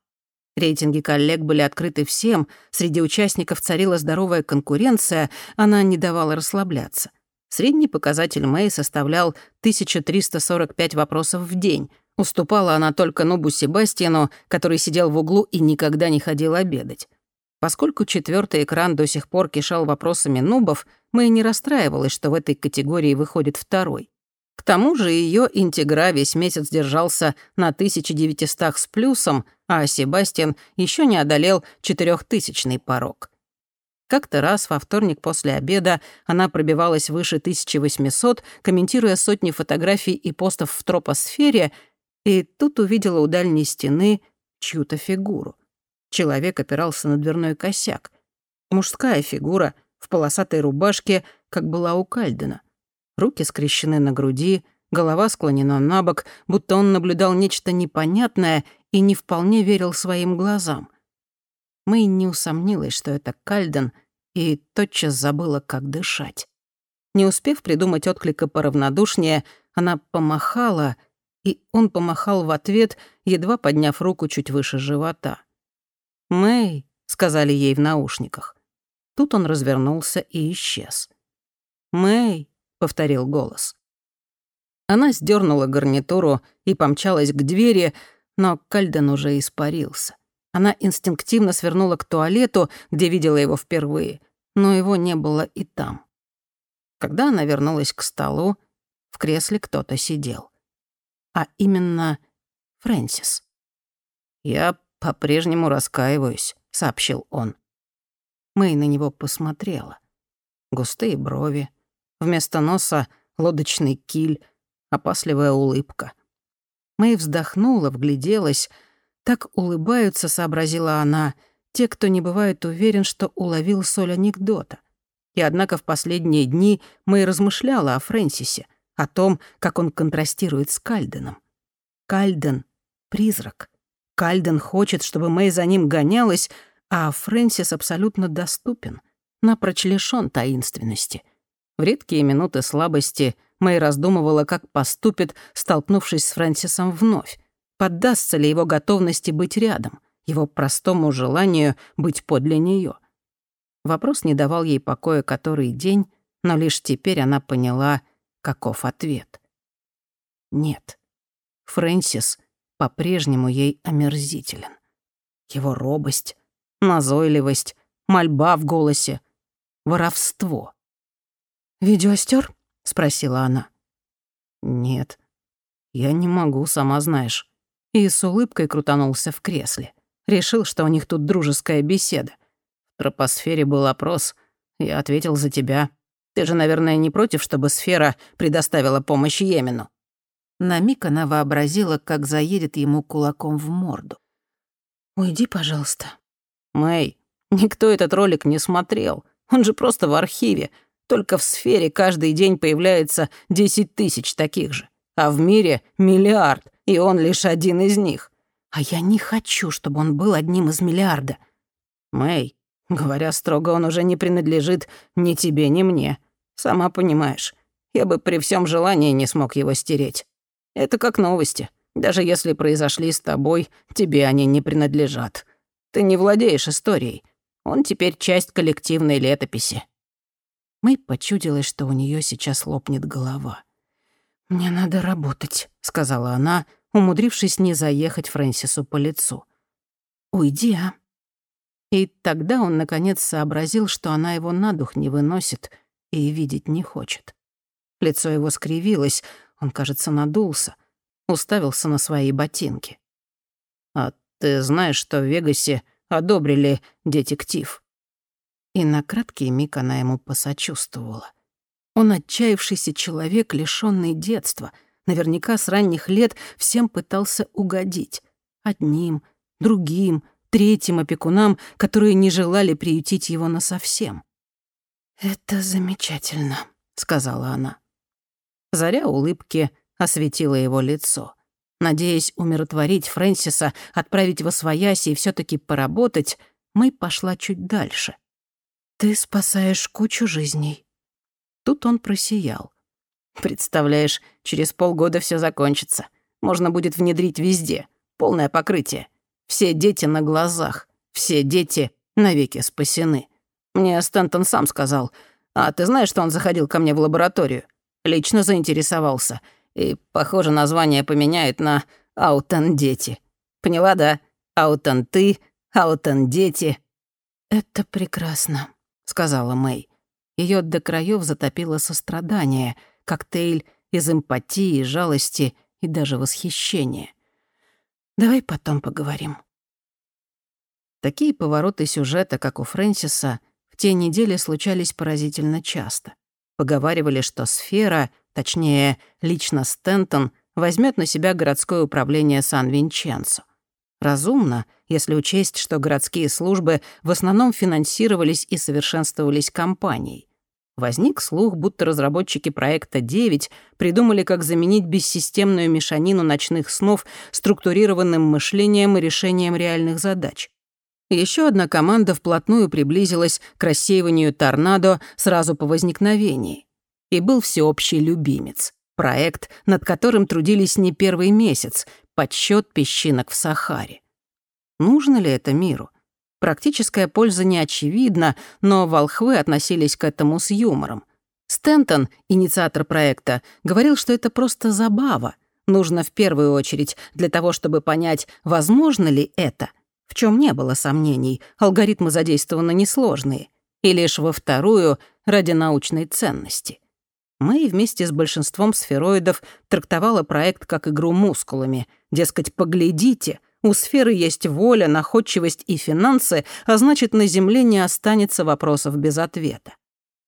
Рейтинги коллег были открыты всем, среди участников царила здоровая конкуренция, она не давала расслабляться. Средний показатель Мэй составлял 1345 вопросов в день. Уступала она только Нубу Себастьяну, который сидел в углу и никогда не ходил обедать. Поскольку четвертый экран до сих пор кишал вопросами нубов, Мэй не расстраивалась, что в этой категории выходит второй. К тому же ее интегра весь месяц держался на 1900 с плюсом, а Себастьян еще не одолел четырехтысячный порог. Как-то раз во вторник после обеда она пробивалась выше 1800, комментируя сотни фотографий и постов в тропосфере, и тут увидела у дальней стены чью-то фигуру. Человек опирался на дверной косяк. Мужская фигура в полосатой рубашке, как была у Кальдена руки скрещены на груди, голова склонена на бок, будто он наблюдал нечто непонятное и не вполне верил своим глазам. Мэй не усомнилась, что это Кальден, и тотчас забыла, как дышать. Не успев придумать отклика поравнодушнее, она помахала, и он помахал в ответ, едва подняв руку чуть выше живота. «Мэй», — сказали ей в наушниках. Тут он развернулся и исчез. «Мэй», — повторил голос. Она сдернула гарнитуру и помчалась к двери, но Кальден уже испарился. Она инстинктивно свернула к туалету, где видела его впервые, но его не было и там. Когда она вернулась к столу, в кресле кто-то сидел. А именно Фрэнсис. «Я по-прежнему раскаиваюсь», — сообщил он. Мэй на него посмотрела. Густые брови, Вместо носа — лодочный киль, опасливая улыбка. Мэй вздохнула, вгляделась. Так улыбаются, сообразила она, те, кто не бывает уверен, что уловил соль анекдота. И однако в последние дни Мэй размышляла о Фрэнсисе, о том, как он контрастирует с Кальденом. Кальден — призрак. Кальден хочет, чтобы Мэй за ним гонялась, а Фрэнсис абсолютно доступен, напрочь лишён таинственности — в редкие минуты слабости Мэй раздумывала, как поступит, столкнувшись с Фрэнсисом вновь. Поддастся ли его готовности быть рядом, его простому желанию быть подле нее. Вопрос не давал ей покоя который день, но лишь теперь она поняла, каков ответ. Нет. Фрэнсис по-прежнему ей омерзителен. Его робость, назойливость, мольба в голосе, воровство. «Видеостер?» — спросила она. «Нет, я не могу, сама знаешь». И с улыбкой крутанулся в кресле. Решил, что у них тут дружеская беседа. В тропосфере был опрос. Я ответил за тебя. Ты же, наверное, не против, чтобы сфера предоставила помощь Йемену?» На миг она вообразила, как заедет ему кулаком в морду. «Уйди, пожалуйста». «Мэй, никто этот ролик не смотрел. Он же просто в архиве. Только в сфере каждый день появляется 10 тысяч таких же. А в мире миллиард, и он лишь один из них. А я не хочу, чтобы он был одним из миллиарда. Мэй, говоря строго, он уже не принадлежит ни тебе, ни мне. Сама понимаешь, я бы при всем желании не смог его стереть. Это как новости. Даже если произошли с тобой, тебе они не принадлежат. Ты не владеешь историей. Он теперь часть коллективной летописи. Мэй почудилось, что у нее сейчас лопнет голова. «Мне надо работать», — сказала она, умудрившись не заехать Фрэнсису по лицу. «Уйди, а». И тогда он, наконец, сообразил, что она его на дух не выносит и видеть не хочет. Лицо его скривилось, он, кажется, надулся, уставился на свои ботинки. «А ты знаешь, что в Вегасе одобрили детектив?» И на краткий миг она ему посочувствовала. Он отчаявшийся человек, лишённый детства — Наверняка с ранних лет всем пытался угодить. Одним, другим, третьим опекунам, которые не желали приютить его насовсем. «Это замечательно», — сказала она. Заря улыбки осветила его лицо. Надеясь умиротворить Фрэнсиса, отправить во свояси и все таки поработать, Мэй пошла чуть дальше. «Ты спасаешь кучу жизней». Тут он просиял. Представляешь, через полгода все закончится. Можно будет внедрить везде. Полное покрытие. Все дети на глазах. Все дети навеки спасены. Мне Стэнтон сам сказал. А ты знаешь, что он заходил ко мне в лабораторию? Лично заинтересовался. И, похоже, название поменяют на «Аутен-дети». Поняла, да? Аутен-ты, Аутен-дети. «Это прекрасно», — сказала Мэй. Ее до краев затопило сострадание — коктейль из эмпатии, жалости и даже восхищения. Давай потом поговорим. Такие повороты сюжета, как у Фрэнсиса, в те недели случались поразительно часто. Поговаривали, что сфера, точнее, лично Стентон, возьмет на себя городское управление Сан-Винченцо. Разумно, если учесть, что городские службы в основном финансировались и совершенствовались компанией. Возник слух, будто разработчики проекта 9 придумали, как заменить бессистемную мешанину ночных снов структурированным мышлением и решением реальных задач. Еще одна команда вплотную приблизилась к рассеиванию торнадо сразу по возникновении. И был всеобщий любимец. Проект, над которым трудились не первый месяц, подсчет песчинок в Сахаре. Нужно ли это миру? Практическая польза не очевидна, но волхвы относились к этому с юмором. Стентон, инициатор проекта, говорил, что это просто забава. Нужно в первую очередь для того, чтобы понять, возможно ли это, в чем не было сомнений, алгоритмы задействованы несложные, и лишь во вторую — ради научной ценности. Мы вместе с большинством сфероидов трактовала проект как игру мускулами. Дескать, поглядите, у сферы есть воля, находчивость и финансы, а значит, на Земле не останется вопросов без ответа.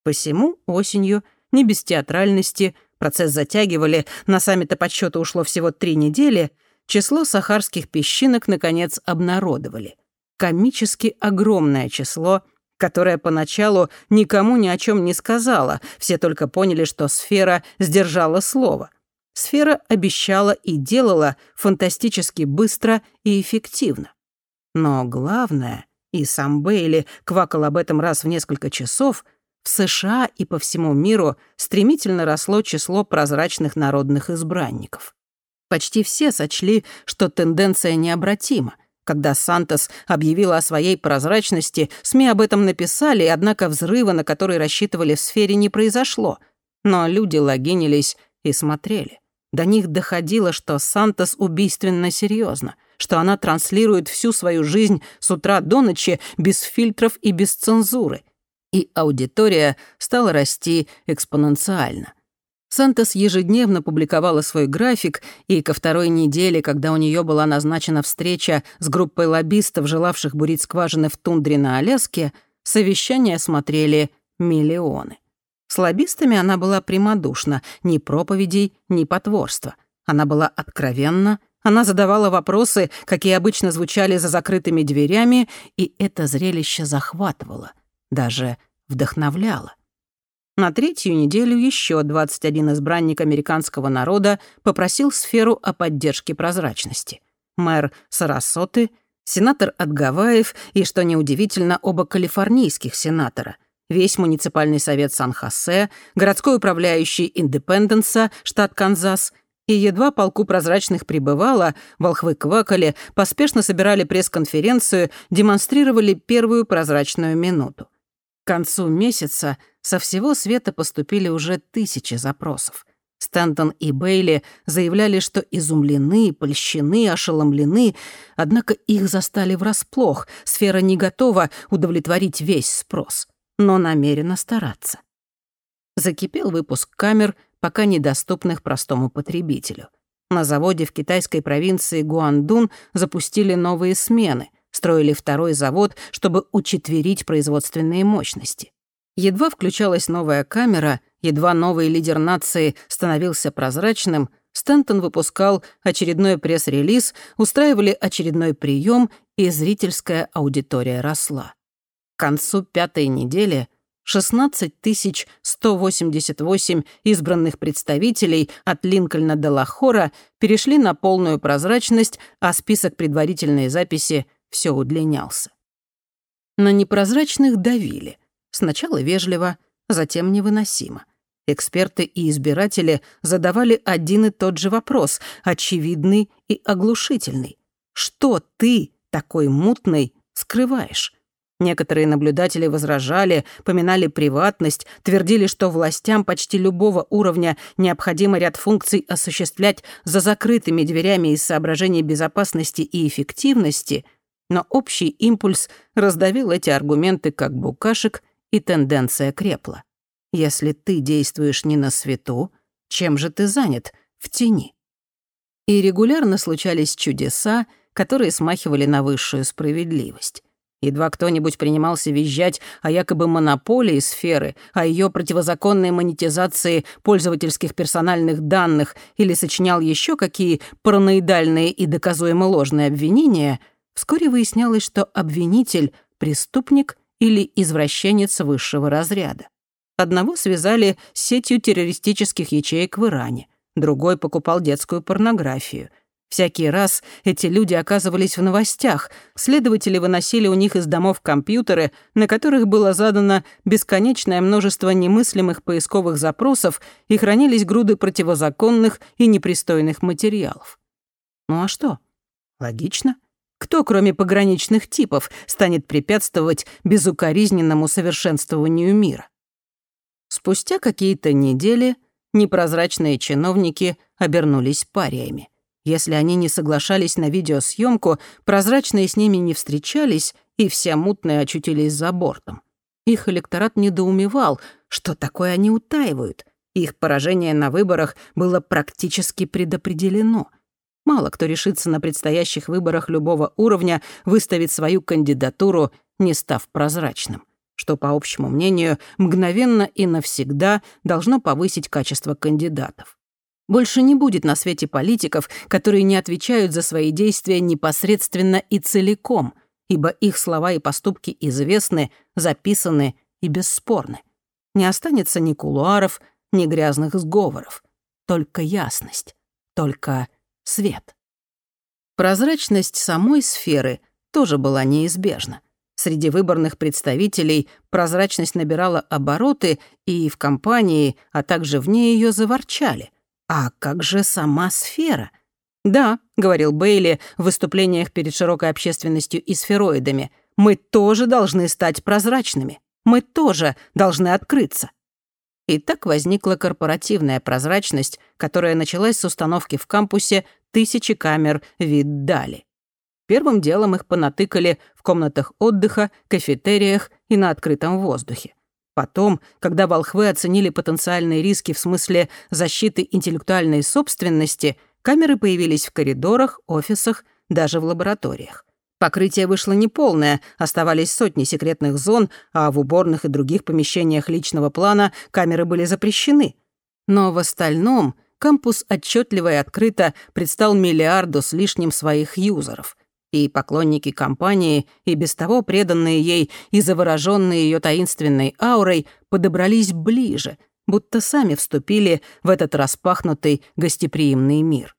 Посему осенью, не без театральности, процесс затягивали, на саммита подсчёта ушло всего три недели, число сахарских песчинок, наконец, обнародовали. Комически огромное число, которое поначалу никому ни о чем не сказала, все только поняли, что сфера сдержала слово — сфера обещала и делала фантастически быстро и эффективно. Но главное, и сам Бейли квакал об этом раз в несколько часов, в США и по всему миру стремительно росло число прозрачных народных избранников. Почти все сочли, что тенденция необратима. Когда Сантос объявила о своей прозрачности, СМИ об этом написали, однако взрыва, на который рассчитывали в сфере, не произошло. Но люди логинились и смотрели. До них доходило, что Сантос убийственно серьезно, что она транслирует всю свою жизнь с утра до ночи без фильтров и без цензуры. И аудитория стала расти экспоненциально. Сантос ежедневно публиковала свой график, и ко второй неделе, когда у нее была назначена встреча с группой лоббистов, желавших бурить скважины в тундре на Аляске, совещания смотрели миллионы. С лоббистами она была прямодушна, ни проповедей, ни потворства. Она была откровенна, она задавала вопросы, какие обычно звучали за закрытыми дверями, и это зрелище захватывало, даже вдохновляло. На третью неделю еще 21 избранник американского народа попросил сферу о поддержке прозрачности. Мэр Сарасоты, сенатор от Гавайев и, что неудивительно, оба калифорнийских сенатора — весь муниципальный совет Сан-Хосе, городской управляющий Индепенденса, штат Канзас, и едва полку прозрачных прибывало, волхвы квакали, поспешно собирали пресс-конференцию, демонстрировали первую прозрачную минуту. К концу месяца со всего света поступили уже тысячи запросов. Стэнтон и Бейли заявляли, что изумлены, польщены, ошеломлены, однако их застали врасплох, сфера не готова удовлетворить весь спрос, но намерена стараться. Закипел выпуск камер, пока недоступных простому потребителю. На заводе в китайской провинции Гуандун запустили новые смены, строили второй завод, чтобы учетверить производственные мощности. Едва включалась новая камера, едва новый лидер нации становился прозрачным, Стэнтон выпускал очередной пресс-релиз, устраивали очередной прием, и зрительская аудитория росла. К концу пятой недели 16 188 избранных представителей от Линкольна до Лахора перешли на полную прозрачность, а список предварительной записи все удлинялся. На непрозрачных давили — Сначала вежливо, затем невыносимо. Эксперты и избиратели задавали один и тот же вопрос, очевидный и оглушительный. Что ты, такой мутный, скрываешь? Некоторые наблюдатели возражали, поминали приватность, твердили, что властям почти любого уровня необходимо ряд функций осуществлять за закрытыми дверями из соображений безопасности и эффективности, но общий импульс раздавил эти аргументы как букашек и тенденция крепла. Если ты действуешь не на свету, чем же ты занят в тени? И регулярно случались чудеса, которые смахивали на высшую справедливость. Едва кто-нибудь принимался визжать о якобы монополии сферы, о ее противозаконной монетизации пользовательских персональных данных или сочинял еще какие параноидальные и доказуемо ложные обвинения, вскоре выяснялось, что обвинитель — преступник или извращенец высшего разряда. Одного связали с сетью террористических ячеек в Иране, другой покупал детскую порнографию. Всякий раз эти люди оказывались в новостях, следователи выносили у них из домов компьютеры, на которых было задано бесконечное множество немыслимых поисковых запросов и хранились груды противозаконных и непристойных материалов. Ну а что? Логично. Кто, кроме пограничных типов, станет препятствовать безукоризненному совершенствованию мира? Спустя какие-то недели непрозрачные чиновники обернулись париями. Если они не соглашались на видеосъемку, прозрачные с ними не встречались, и все мутные очутились за бортом. Их электорат недоумевал, что такое они утаивают. Их поражение на выборах было практически предопределено — Мало кто решится на предстоящих выборах любого уровня выставить свою кандидатуру, не став прозрачным, что, по общему мнению, мгновенно и навсегда должно повысить качество кандидатов. Больше не будет на свете политиков, которые не отвечают за свои действия непосредственно и целиком, ибо их слова и поступки известны, записаны и бесспорны. Не останется ни кулуаров, ни грязных сговоров. Только ясность, только свет. Прозрачность самой сферы тоже была неизбежна. Среди выборных представителей прозрачность набирала обороты, и в компании, а также вне ее заворчали. А как же сама сфера? «Да», — говорил Бейли в выступлениях перед широкой общественностью и сфероидами, «мы тоже должны стать прозрачными. Мы тоже должны открыться». И так возникла корпоративная прозрачность, которая началась с установки в кампусе тысячи камер вид дали. Первым делом их понатыкали в комнатах отдыха, кафетериях и на открытом воздухе. Потом, когда волхвы оценили потенциальные риски в смысле защиты интеллектуальной собственности, камеры появились в коридорах, офисах, даже в лабораториях. Покрытие вышло неполное, оставались сотни секретных зон, а в уборных и других помещениях личного плана камеры были запрещены. Но в остальном кампус отчетливо и открыто предстал миллиарду с лишним своих юзеров. И поклонники компании, и без того преданные ей и завороженные ее таинственной аурой, подобрались ближе, будто сами вступили в этот распахнутый гостеприимный мир.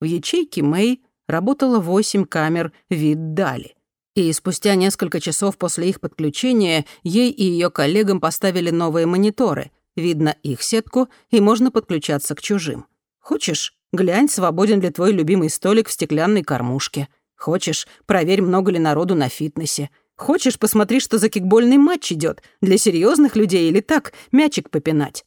В ячейке Мэй работало восемь камер вид дали. И спустя несколько часов после их подключения ей и ее коллегам поставили новые мониторы. Видно их сетку, и можно подключаться к чужим. Хочешь, глянь, свободен ли твой любимый столик в стеклянной кормушке. Хочешь, проверь, много ли народу на фитнесе. Хочешь, посмотри, что за кикбольный матч идет, для серьезных людей или так, мячик попинать.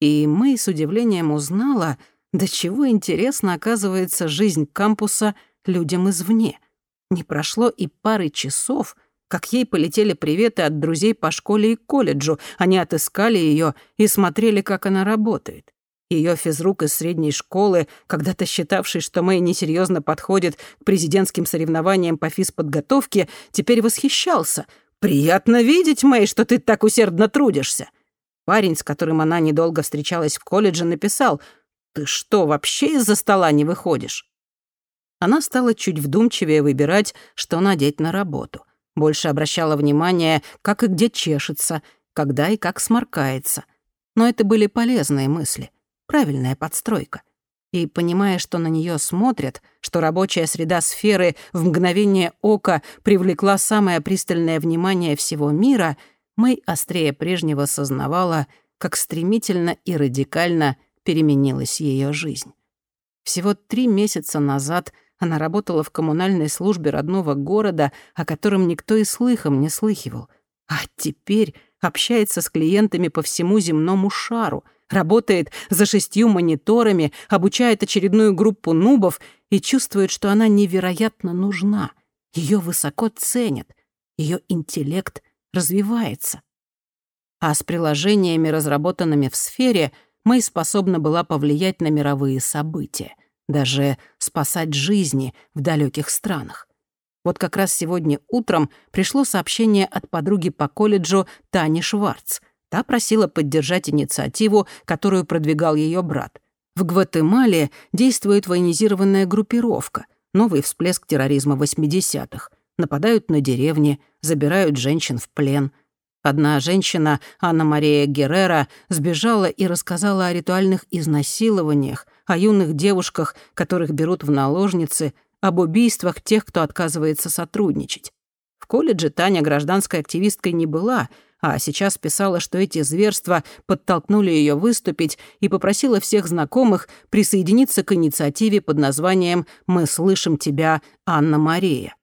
И мы с удивлением узнала, до чего интересно оказывается жизнь кампуса людям извне. Не прошло и пары часов, как ей полетели приветы от друзей по школе и колледжу. Они отыскали ее и смотрели, как она работает. Ее физрук из средней школы, когда-то считавший, что Мэй несерьезно подходит к президентским соревнованиям по физподготовке, теперь восхищался. «Приятно видеть, Мэй, что ты так усердно трудишься». Парень, с которым она недолго встречалась в колледже, написал «Ты что, вообще из-за стола не выходишь?» Она стала чуть вдумчивее выбирать, что надеть на работу. Больше обращала внимание, как и где чешется, когда и как сморкается. Но это были полезные мысли, правильная подстройка. И понимая, что на нее смотрят, что рабочая среда сферы в мгновение ока привлекла самое пристальное внимание всего мира, Мэй острее прежнего сознавала, как стремительно и радикально переменилась ее жизнь. Всего три месяца назад она работала в коммунальной службе родного города, о котором никто и слыхом не слыхивал. А теперь общается с клиентами по всему земному шару, работает за шестью мониторами, обучает очередную группу нубов и чувствует, что она невероятно нужна. Ее высоко ценят, ее интеллект развивается. А с приложениями, разработанными в сфере — Мэй способна была повлиять на мировые события, даже спасать жизни в далеких странах. Вот как раз сегодня утром пришло сообщение от подруги по колледжу Тани Шварц. Та просила поддержать инициативу, которую продвигал ее брат. В Гватемале действует военизированная группировка, новый всплеск терроризма 80-х. Нападают на деревни, забирают женщин в плен — Одна женщина, Анна-Мария Геррера, сбежала и рассказала о ритуальных изнасилованиях, о юных девушках, которых берут в наложницы, об убийствах тех, кто отказывается сотрудничать. В колледже Таня гражданской активисткой не была, а сейчас писала, что эти зверства подтолкнули ее выступить и попросила всех знакомых присоединиться к инициативе под названием «Мы слышим тебя, Анна-Мария».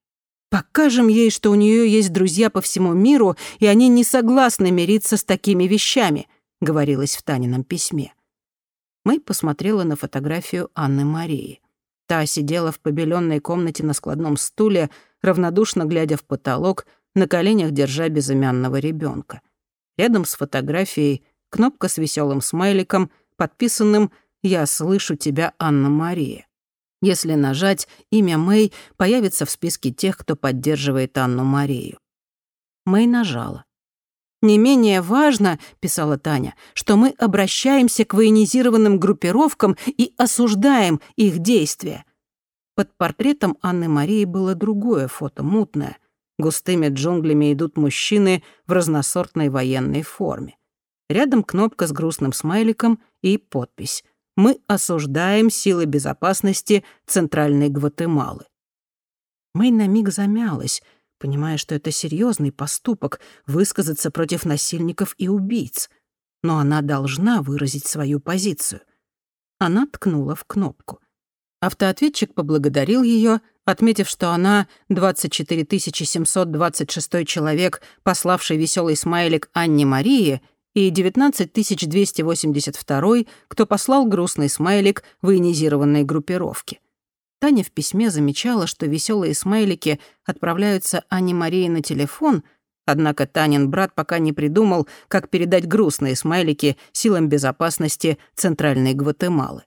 Покажем ей, что у нее есть друзья по всему миру, и они не согласны мириться с такими вещами», — говорилось в Танином письме. Мэй посмотрела на фотографию Анны Марии. Та сидела в побеленной комнате на складном стуле, равнодушно глядя в потолок, на коленях держа безымянного ребенка. Рядом с фотографией кнопка с веселым смайликом, подписанным «Я слышу тебя, Анна Мария». Если нажать, имя Мэй появится в списке тех, кто поддерживает Анну Марию. Мэй нажала. «Не менее важно, — писала Таня, — что мы обращаемся к военизированным группировкам и осуждаем их действия». Под портретом Анны Марии было другое фото, мутное. Густыми джунглями идут мужчины в разносортной военной форме. Рядом кнопка с грустным смайликом и подпись мы осуждаем силы безопасности Центральной Гватемалы. Мэй на миг замялась, понимая, что это серьезный поступок — высказаться против насильников и убийц. Но она должна выразить свою позицию. Она ткнула в кнопку. Автоответчик поблагодарил ее, отметив, что она 24 726 человек, пославший веселый смайлик Анне Марии, и 19 282, кто послал грустный смайлик военизированной группировке. Таня в письме замечала, что веселые смайлики отправляются Анне Марии на телефон, однако Танин брат пока не придумал, как передать грустные смайлики силам безопасности Центральной Гватемалы.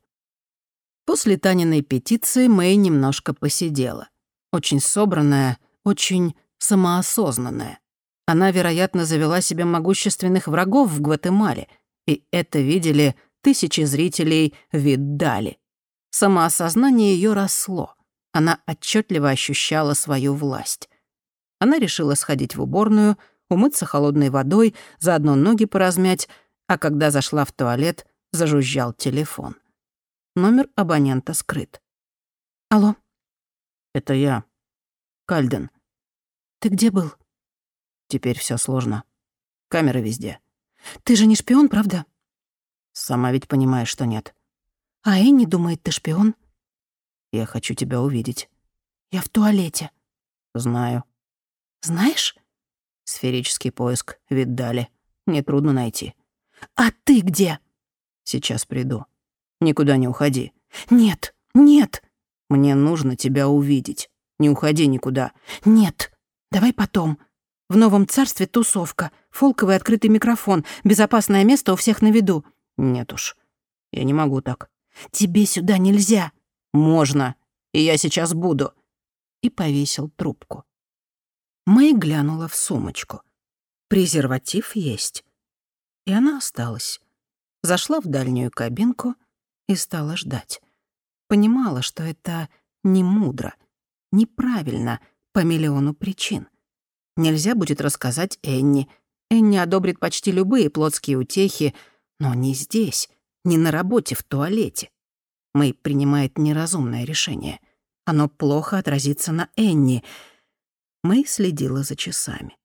После Таниной петиции Мэй немножко посидела. Очень собранная, очень самоосознанная. Она, вероятно, завела себе могущественных врагов в Гватемале, и это видели тысячи зрителей в Виддали. Самоосознание ее росло. Она отчетливо ощущала свою власть. Она решила сходить в уборную, умыться холодной водой, заодно ноги поразмять, а когда зашла в туалет, зажужжал телефон. Номер абонента скрыт. «Алло?» «Это я. Кальден». «Ты где был?» «Теперь все сложно. Камеры везде». «Ты же не шпион, правда?» «Сама ведь понимаешь, что нет». «А Энни думает, ты шпион?» «Я хочу тебя увидеть». «Я в туалете». «Знаю». «Знаешь?» «Сферический поиск. Вид дали. Нетрудно найти». «А ты где?» «Сейчас приду». Никуда не уходи». «Нет, нет». «Мне нужно тебя увидеть. Не уходи никуда». «Нет, давай потом. В новом царстве тусовка, фолковый открытый микрофон, безопасное место у всех на виду». «Нет уж, я не могу так». «Тебе сюда нельзя». «Можно, и я сейчас буду». И повесил трубку. Мэй глянула в сумочку. Презерватив есть. И она осталась. Зашла в дальнюю кабинку — и стала ждать. Понимала, что это не мудро, неправильно по миллиону причин. Нельзя будет рассказать Энни. Энни одобрит почти любые плотские утехи, но не здесь, не на работе в туалете. Мэй принимает неразумное решение. Оно плохо отразится на Энни. Мэй следила за часами.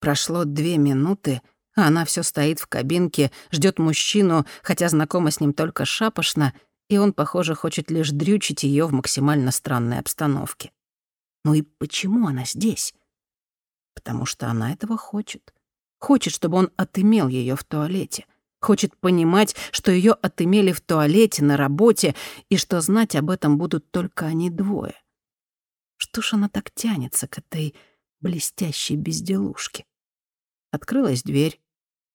Прошло две минуты — а она все стоит в кабинке, ждет мужчину, хотя знакома с ним только шапошно, и он, похоже, хочет лишь дрючить ее в максимально странной обстановке. Ну и почему она здесь? Потому что она этого хочет. Хочет, чтобы он отымел ее в туалете. Хочет понимать, что ее отымели в туалете, на работе, и что знать об этом будут только они двое. Что ж она так тянется к этой блестящей безделушке? Открылась дверь.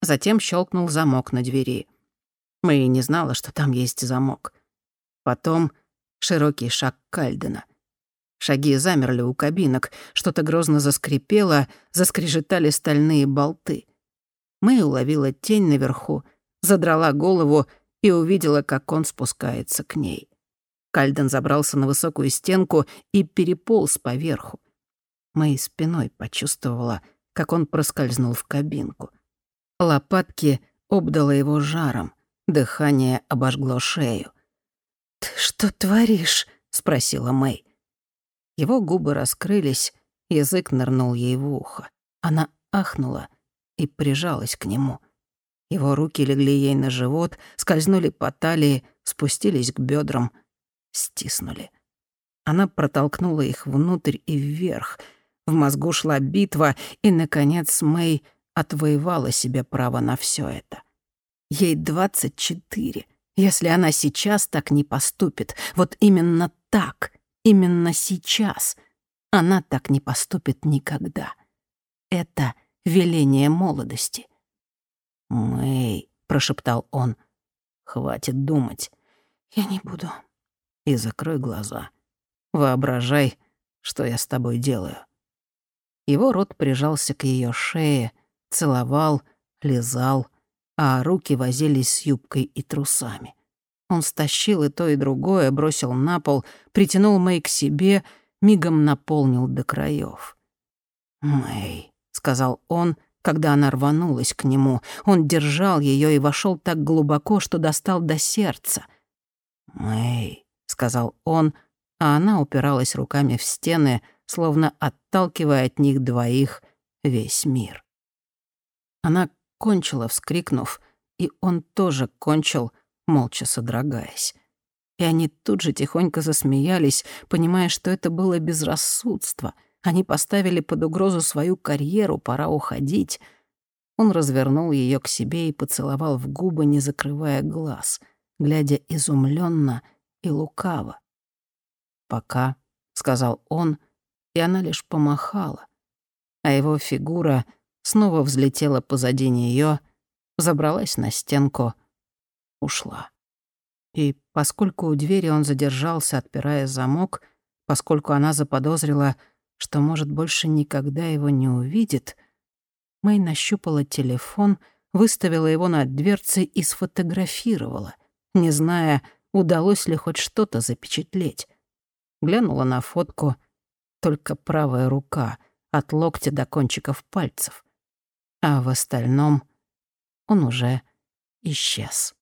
Затем щелкнул замок на двери. Мэй не знала, что там есть замок. Потом широкий шаг Кальдена. Шаги замерли у кабинок, что-то грозно заскрипело, заскрежетали стальные болты. Мэй уловила тень наверху, задрала голову и увидела, как он спускается к ней. Кальден забрался на высокую стенку и переполз поверху. Мэй спиной почувствовала, как он проскользнул в кабинку — Лопатки обдало его жаром, дыхание обожгло шею. «Ты что творишь?» — спросила Мэй. Его губы раскрылись, язык нырнул ей в ухо. Она ахнула и прижалась к нему. Его руки легли ей на живот, скользнули по талии, спустились к бедрам, стиснули. Она протолкнула их внутрь и вверх. В мозгу шла битва, и, наконец, Мэй отвоевала себе право на все это. Ей 24. Если она сейчас так не поступит, вот именно так, именно сейчас, она так не поступит никогда. Это веление молодости. «Мэй», — прошептал он, — «хватит думать». «Я не буду». «И закрой глаза. Воображай, что я с тобой делаю». Его рот прижался к ее шее, целовал, лизал, а руки возились с юбкой и трусами. Он стащил и то, и другое, бросил на пол, притянул Мэй к себе, мигом наполнил до краев. «Мэй», — сказал он, когда она рванулась к нему. Он держал ее и вошел так глубоко, что достал до сердца. «Мэй», — сказал он, а она упиралась руками в стены, словно отталкивая от них двоих весь мир. Она кончила, вскрикнув, и он тоже кончил, молча содрогаясь. и они тут же тихонько засмеялись, понимая, что это было безрассудство. Они поставили под угрозу свою карьеру, пора уходить. Он развернул ее к себе и поцеловал в губы, не закрывая глаз, глядя изумленно и лукаво. «Пока», — сказал он, и она лишь помахала, а его фигура снова взлетела позади нее, забралась на стенку, ушла. И поскольку у двери он задержался, отпирая замок, поскольку она заподозрила, что, может, больше никогда его не увидит, Мэй нащупала телефон, выставила его над дверцей и сфотографировала, не зная, удалось ли хоть что-то запечатлеть. Глянула на фотку, только правая рука, от локтя до кончиков пальцев. А в остальном он уже исчез.